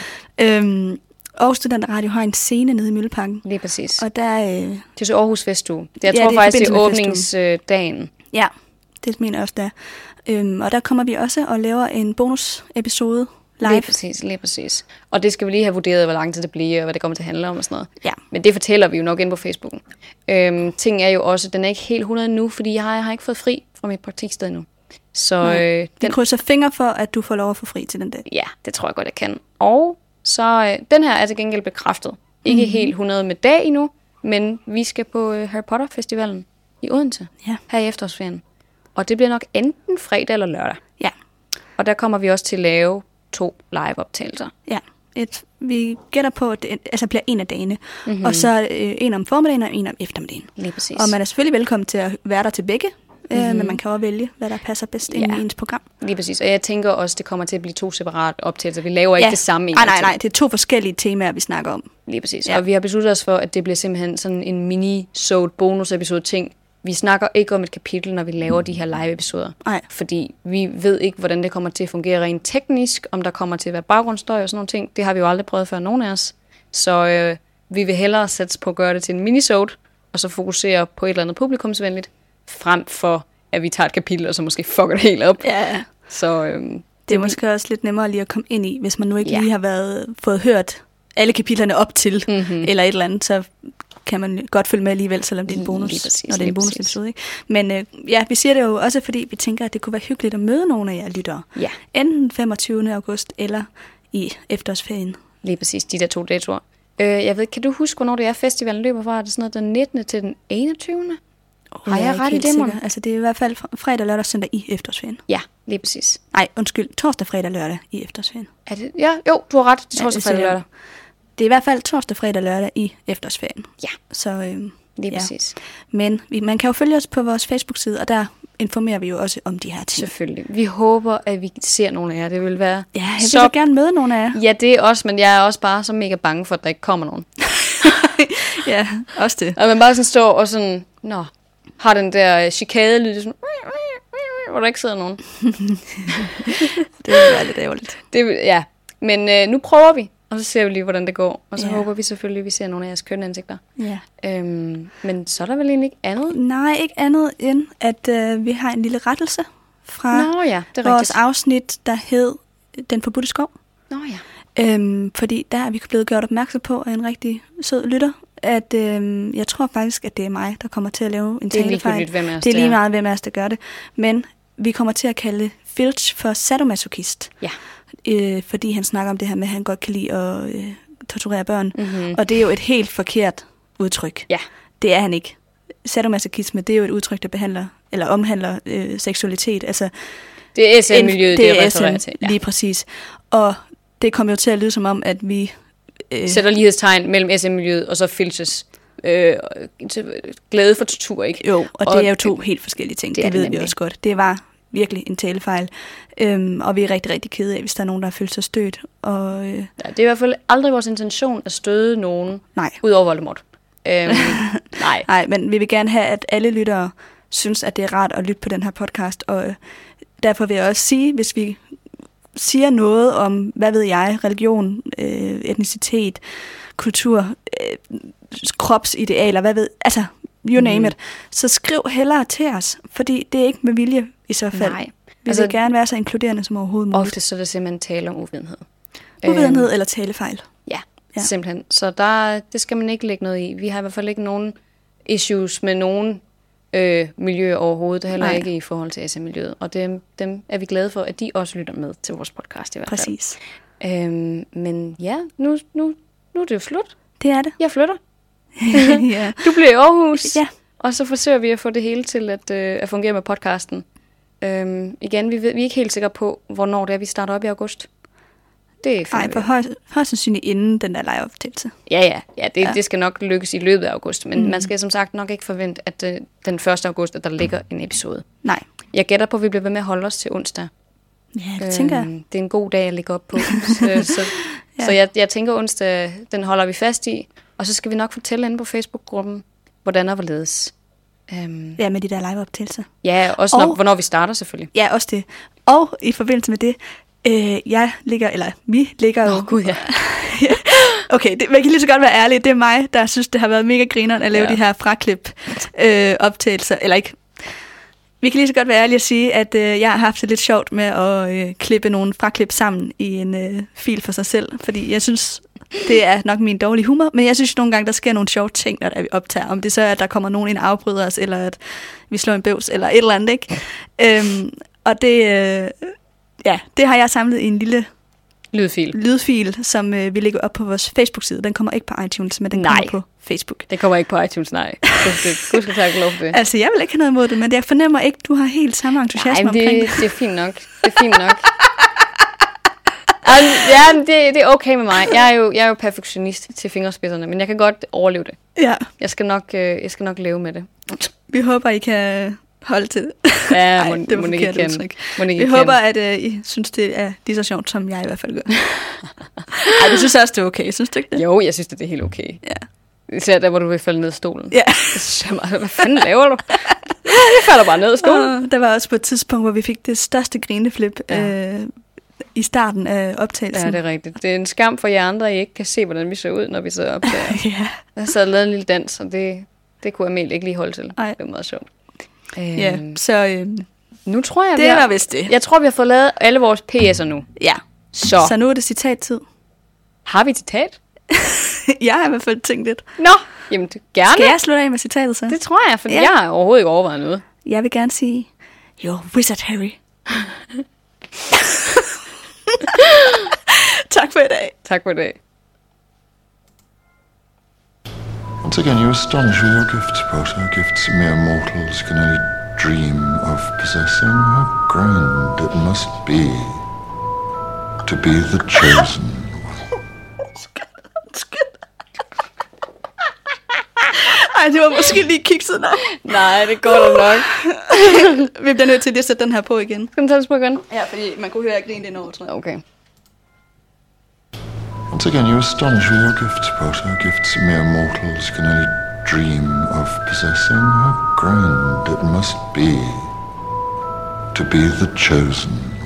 Øhm, Aarhus Studenter Radio har en scene nede i Mølleparken, Lige præcis. og der... Øh, Det er så Aarhus Festuge. Jeg Ja, tror det er faktisk, det er åbningsdagen. Ja, det mener jeg også, der. Øhm, og der kommer vi også og laver en bonusepisode live. Lige præcis, lige præcis. Og det skal vi lige have vurderet, hvor lang tid det bliver, og hvad det kommer til at handle om og sådan noget. Ja. Men det fortæller vi jo nok ind på Facebook. Øhm, ting er jo også, den er ikke helt 100 nu, fordi jeg har, jeg har ikke fået fri fra mit praktiksted nu. Så Nej. øh, Vi den, krydser fingre for, at du får lov at få fri til den dag. ja, det tror jeg godt, jeg kan. Og så øh, den her er til gengæld bekræftet. Ikke Mhm. mm-hmm. helt 100 med dag endnu, men vi skal på øh, Harry Potter Festivalen i Odense Ja. her i efterårsferien. Og det bliver nok enten fredag eller lørdag. Ja, Og der kommer vi også til at lave to live-optagelser. ja. Et, vi gætter på, at det altså bliver en af dagene. Mm-hmm. Og så øh, en om formiddagen og en om eftermiddagen. Lige præcis. Og man er selvfølgelig velkommen til at være der til begge mm-hmm. øh, men man kan også vælge, hvad der passer bedst ind Ja. i ens program. Lige præcis. Og jeg tænker også, det kommer til at blive to separate optagelser. Vi laver ikke det samme Nej, nej, nej. Det er to forskellige temaer, vi snakker om. Lige præcis. Ja. Ja. Og vi har besluttet os for, at det bliver simpelthen sådan en mini-sode bonus-episode ting. Vi snakker ikke om et kapitel, når vi laver de her live-episoder. Nej. Fordi vi ved ikke, hvordan det kommer til at fungere rent teknisk, om der kommer til at være baggrundsstøj og sådan nogle ting. Det har vi jo aldrig prøvet før, nogen af os. Så øh, vi vil hellere sætte på at gøre det til en minisode, og så fokusere på et eller andet publikumsvenligt, frem for, at vi tager et kapitel, og så måske fucker det helt op. Ja, Så øh, det er måske også lidt nemmere lige at komme ind i, hvis man nu ikke Ja. lige har været, fået hørt alle kapitlerne op til, Mhm. eller et eller andet, så kan man godt følge med alligevel, selvom det er en Lige bonus, præcis, når det er en bonusepisode. Ikke? Men øh, ja, vi siger det jo også, fordi vi tænker, at det kunne være hyggeligt at møde nogle af jer lyttere. ja, Enten 25. august eller i efterårsferien. lige præcis de der to datoer. Øh, jeg ved, kan du huske, hvornår det er, festivalen løber fra? Er det sådan noget den 19. til den 21. Har Jeg jeg ret i det? Altså det er i hvert fald fr- fredag, lørdag, søndag i efterårsferien. Ja, lige præcis. Nej, undskyld, torsdag, fredag, lørdag i efterårsferien. Er det? Ja, jo, du har ret. Det er Ja, torsdag, det fredag, lørdag. Det er i hvert fald torsdag, fredag, lørdag i efterårsferien. Ja, Så, øhm, lige Ja. præcis. men vi, man kan jo følge os på vores Facebook-side, og der informerer vi jo også om de her ting. Selvfølgelig. Vi håber, at vi ser nogle af jer. Det vil være Ja, jeg vil så... gerne møde nogle af jer. Ja, det er også, men jeg er også bare så mega bange for, at der ikke kommer nogen. ja, også det. Og man bare sådan står og sådan, nå, har den der øh, chikade-lyd, sådan, hvor der ikke sidder nogen. Det være lidt ærgerligt. Det, ja, men øh, nu prøver vi, og så ser vi lige, hvordan det går. Og så ja. håber vi selvfølgelig, at vi ser nogle af jeres kønne ansigter. Ja. Øhm, men så er der vel egentlig ikke andet? Nej, ikke andet end, at øh, vi har en lille rettelse fra Nå ja, det er vores rigtigt. afsnit, der hed Den forbudte skov. Nå ja. Øhm, fordi der er vi blevet gjort opmærksom på af en rigtig sød lytter, at øhm, jeg tror faktisk, at det er mig, der kommer til at lave en Det er talefejl. hvem os Det er lige er. meget, hvem af os, der gør det. Men vi kommer til at kalde Filch for sadomasochist, Ja. Øh, fordi han snakker om det her med, at han godt kan lide at øh, torturere børn. Mm-hmm. Og det er jo et helt forkert udtryk. Ja. Det er han ikke. Sadomasochisme, det er jo et udtryk, der behandler eller omhandler øh, seksualitet. Altså, Det er SM-miljøet, det, det refererer til. Ja. lige præcis. Og det kommer jo til at lyde som om, at vi... Øh, Sætter lighedstegn mellem SM-miljøet og så Filches øh, glæde for tortur, ikke? jo, og, og det er jo to det- helt forskellige ting. det Det, er ved vi også godt. Det var virkelig en talefejl. Øhm, og vi er rigtig, rigtig kede af, hvis der er nogen, der har følt sig stødt. Og øh, Ja, det er i hvert fald aldrig vores intention at støde nogen nej, ud over Voldemort. Øhm, nej. nej, men vi vil gerne have, at alle lyttere synes, at det er rart at lytte på den her podcast. Og øh, derfor vil jeg også sige, hvis vi siger noget om, hvad ved jeg, religion, øh, etnicitet, kultur, øh, kropsidealer, hvad ved, altså, you name Mhm. it, så skriv hellere til os, fordi det er ikke med vilje i så fald. Nej. Vi Altså- vil gerne være så inkluderende som overhovedet muligt. Ofte så er det simpelthen tale om uvidenhed. Uvidenhed Øhm, eller talefejl. ja, Ja. simpelthen. Så der, det skal man ikke lægge noget i. Vi har i hvert fald ikke nogen issues med nogen øh, miljø overhovedet, heller. Nej. ikke i forhold til SM-miljøet. Og dem, dem er vi glade for, at de også lytter med til vores podcast i hvert fald. Præcis. Øhm, men ja, nu, nu, nu er det jo slut. Det er det. Jeg flytter. ja. Du bliver i Aarhus. Ja. Og så forsøger vi at få det hele til at, øh, at fungere med podcasten. Øhm, igen, vi, ved, vi er ikke helt sikre på, hvornår det er, vi starter op i august. Det er Nej, for højst, højst sandsynligt inden den der live-optagelse. Ja, ja, ja, det, Ja. det skal nok lykkes i løbet af august. Men Mm. man skal som sagt nok ikke forvente, at øh, den 1. august, at der ligger en episode. Nej. Jeg gætter på, at vi bliver ved med at holde os til onsdag. Ja, det øhm, tænker jeg. Det er en god dag at ligge op på. så så, ja. så jeg, jeg tænker onsdag, den holder vi fast i. Og så skal vi nok fortælle inde på Facebook-gruppen, hvordan og hvorledes. Um, Ja, med de der live-optagelser. ja, også Og- når, hvornår vi starter selvfølgelig. Ja, også det. Og i forbindelse med det, øh, jeg ligger, eller vi ligger jo... Åh, gud ja. Okay, det, man kan lige så godt være ærlig. Det er mig, der synes, det har været mega grineren at lave. Ja. de her fraklip øh, optagelser. Eller ikke. Vi kan lige så godt være ærlige og sige, at øh, jeg har haft det lidt sjovt med at øh, klippe nogle fraklip sammen i en øh, fil for sig selv. Fordi jeg synes, det er nok min dårlige humor. Men jeg synes nogle gange, der sker nogle sjove ting, når vi optager. Om det så er, at der kommer nogen ind og afbryder os, eller at vi slår en bøvs, eller et eller andet, ikke? øhm, og det, øh, ja, det har jeg samlet i en lille Lydfil. lydfil, som øh, vi lægger op på vores Facebook-side. Den kommer ikke på iTunes, men den Nej. kommer på Facebook. Det kommer ikke på iTunes, nej. Gud skal, tak lov for det. Altså, jeg vil ikke have noget imod det, men jeg fornemmer ikke, du har helt samme entusiasme Nej, men omkring det, det. det er fint nok. Det er fint nok. Um, ja, det, det er okay med mig. Jeg er, jo, jeg er jo perfektionist til fingerspidserne, men jeg kan godt overleve det. Ja, Jeg skal nok, øh, jeg skal nok leve med det. vi håber, I kan Hold til. Ja, Ej, må, det var må ikke udtryk. Ikke Vi håber, at uh, I synes, det er lige så sjovt, som jeg i hvert fald gør. Ej, du synes også, det er okay. Synes du ikke det? Jo, jeg synes, det er helt okay. Ja. Især der, hvor du vil falde ned af stolen. Ja. Det synes jeg meget, hvad fanden laver du? Jeg falder bare ned af stolen. Og der var også på et tidspunkt, hvor vi fik det største grineflip Ja. øh, i starten af optagelsen. Ja, det er rigtigt. Det er en skam for jer andre, at I ikke kan se, hvordan vi ser ud, når vi så optager. ja. Jeg sad og lavede en lille dans, og det, det kunne Emil ikke lige holde til. Ej. Det var meget sjovt. Ja, Øhm, så øh, Nu tror jeg, vi det har, var vist det. jeg tror, vi har fået lavet alle vores PS'er nu. Ja. Så, Så nu er det citattid. har vi et citat? jeg har i hvert fald tænkt lidt. Nå, jamen gerne. Skal jeg slutte af med citatet så? Det tror jeg, for Ja. jeg har overhovedet ikke overvejet noget. Jeg vil gerne sige, You're wizard, Harry. tak for i dag. Tak for i dag. Once again, you astonish with your gifts, Potter. Gifts mere mortals can only dream of possessing. How grand it must be to be the chosen Ej, det var måske lige kikset nok. Nej, det går da nok. Vi bliver nødt til lige at sætte den her på igen. Skal den tage på igen? Ja, fordi man kunne høre, at jeg grinede indover, tror jeg. Okay. Once again, you astonish with your gifts, Potter. Gifts mere mortals can only dream of possessing. How grand it must be to be the chosen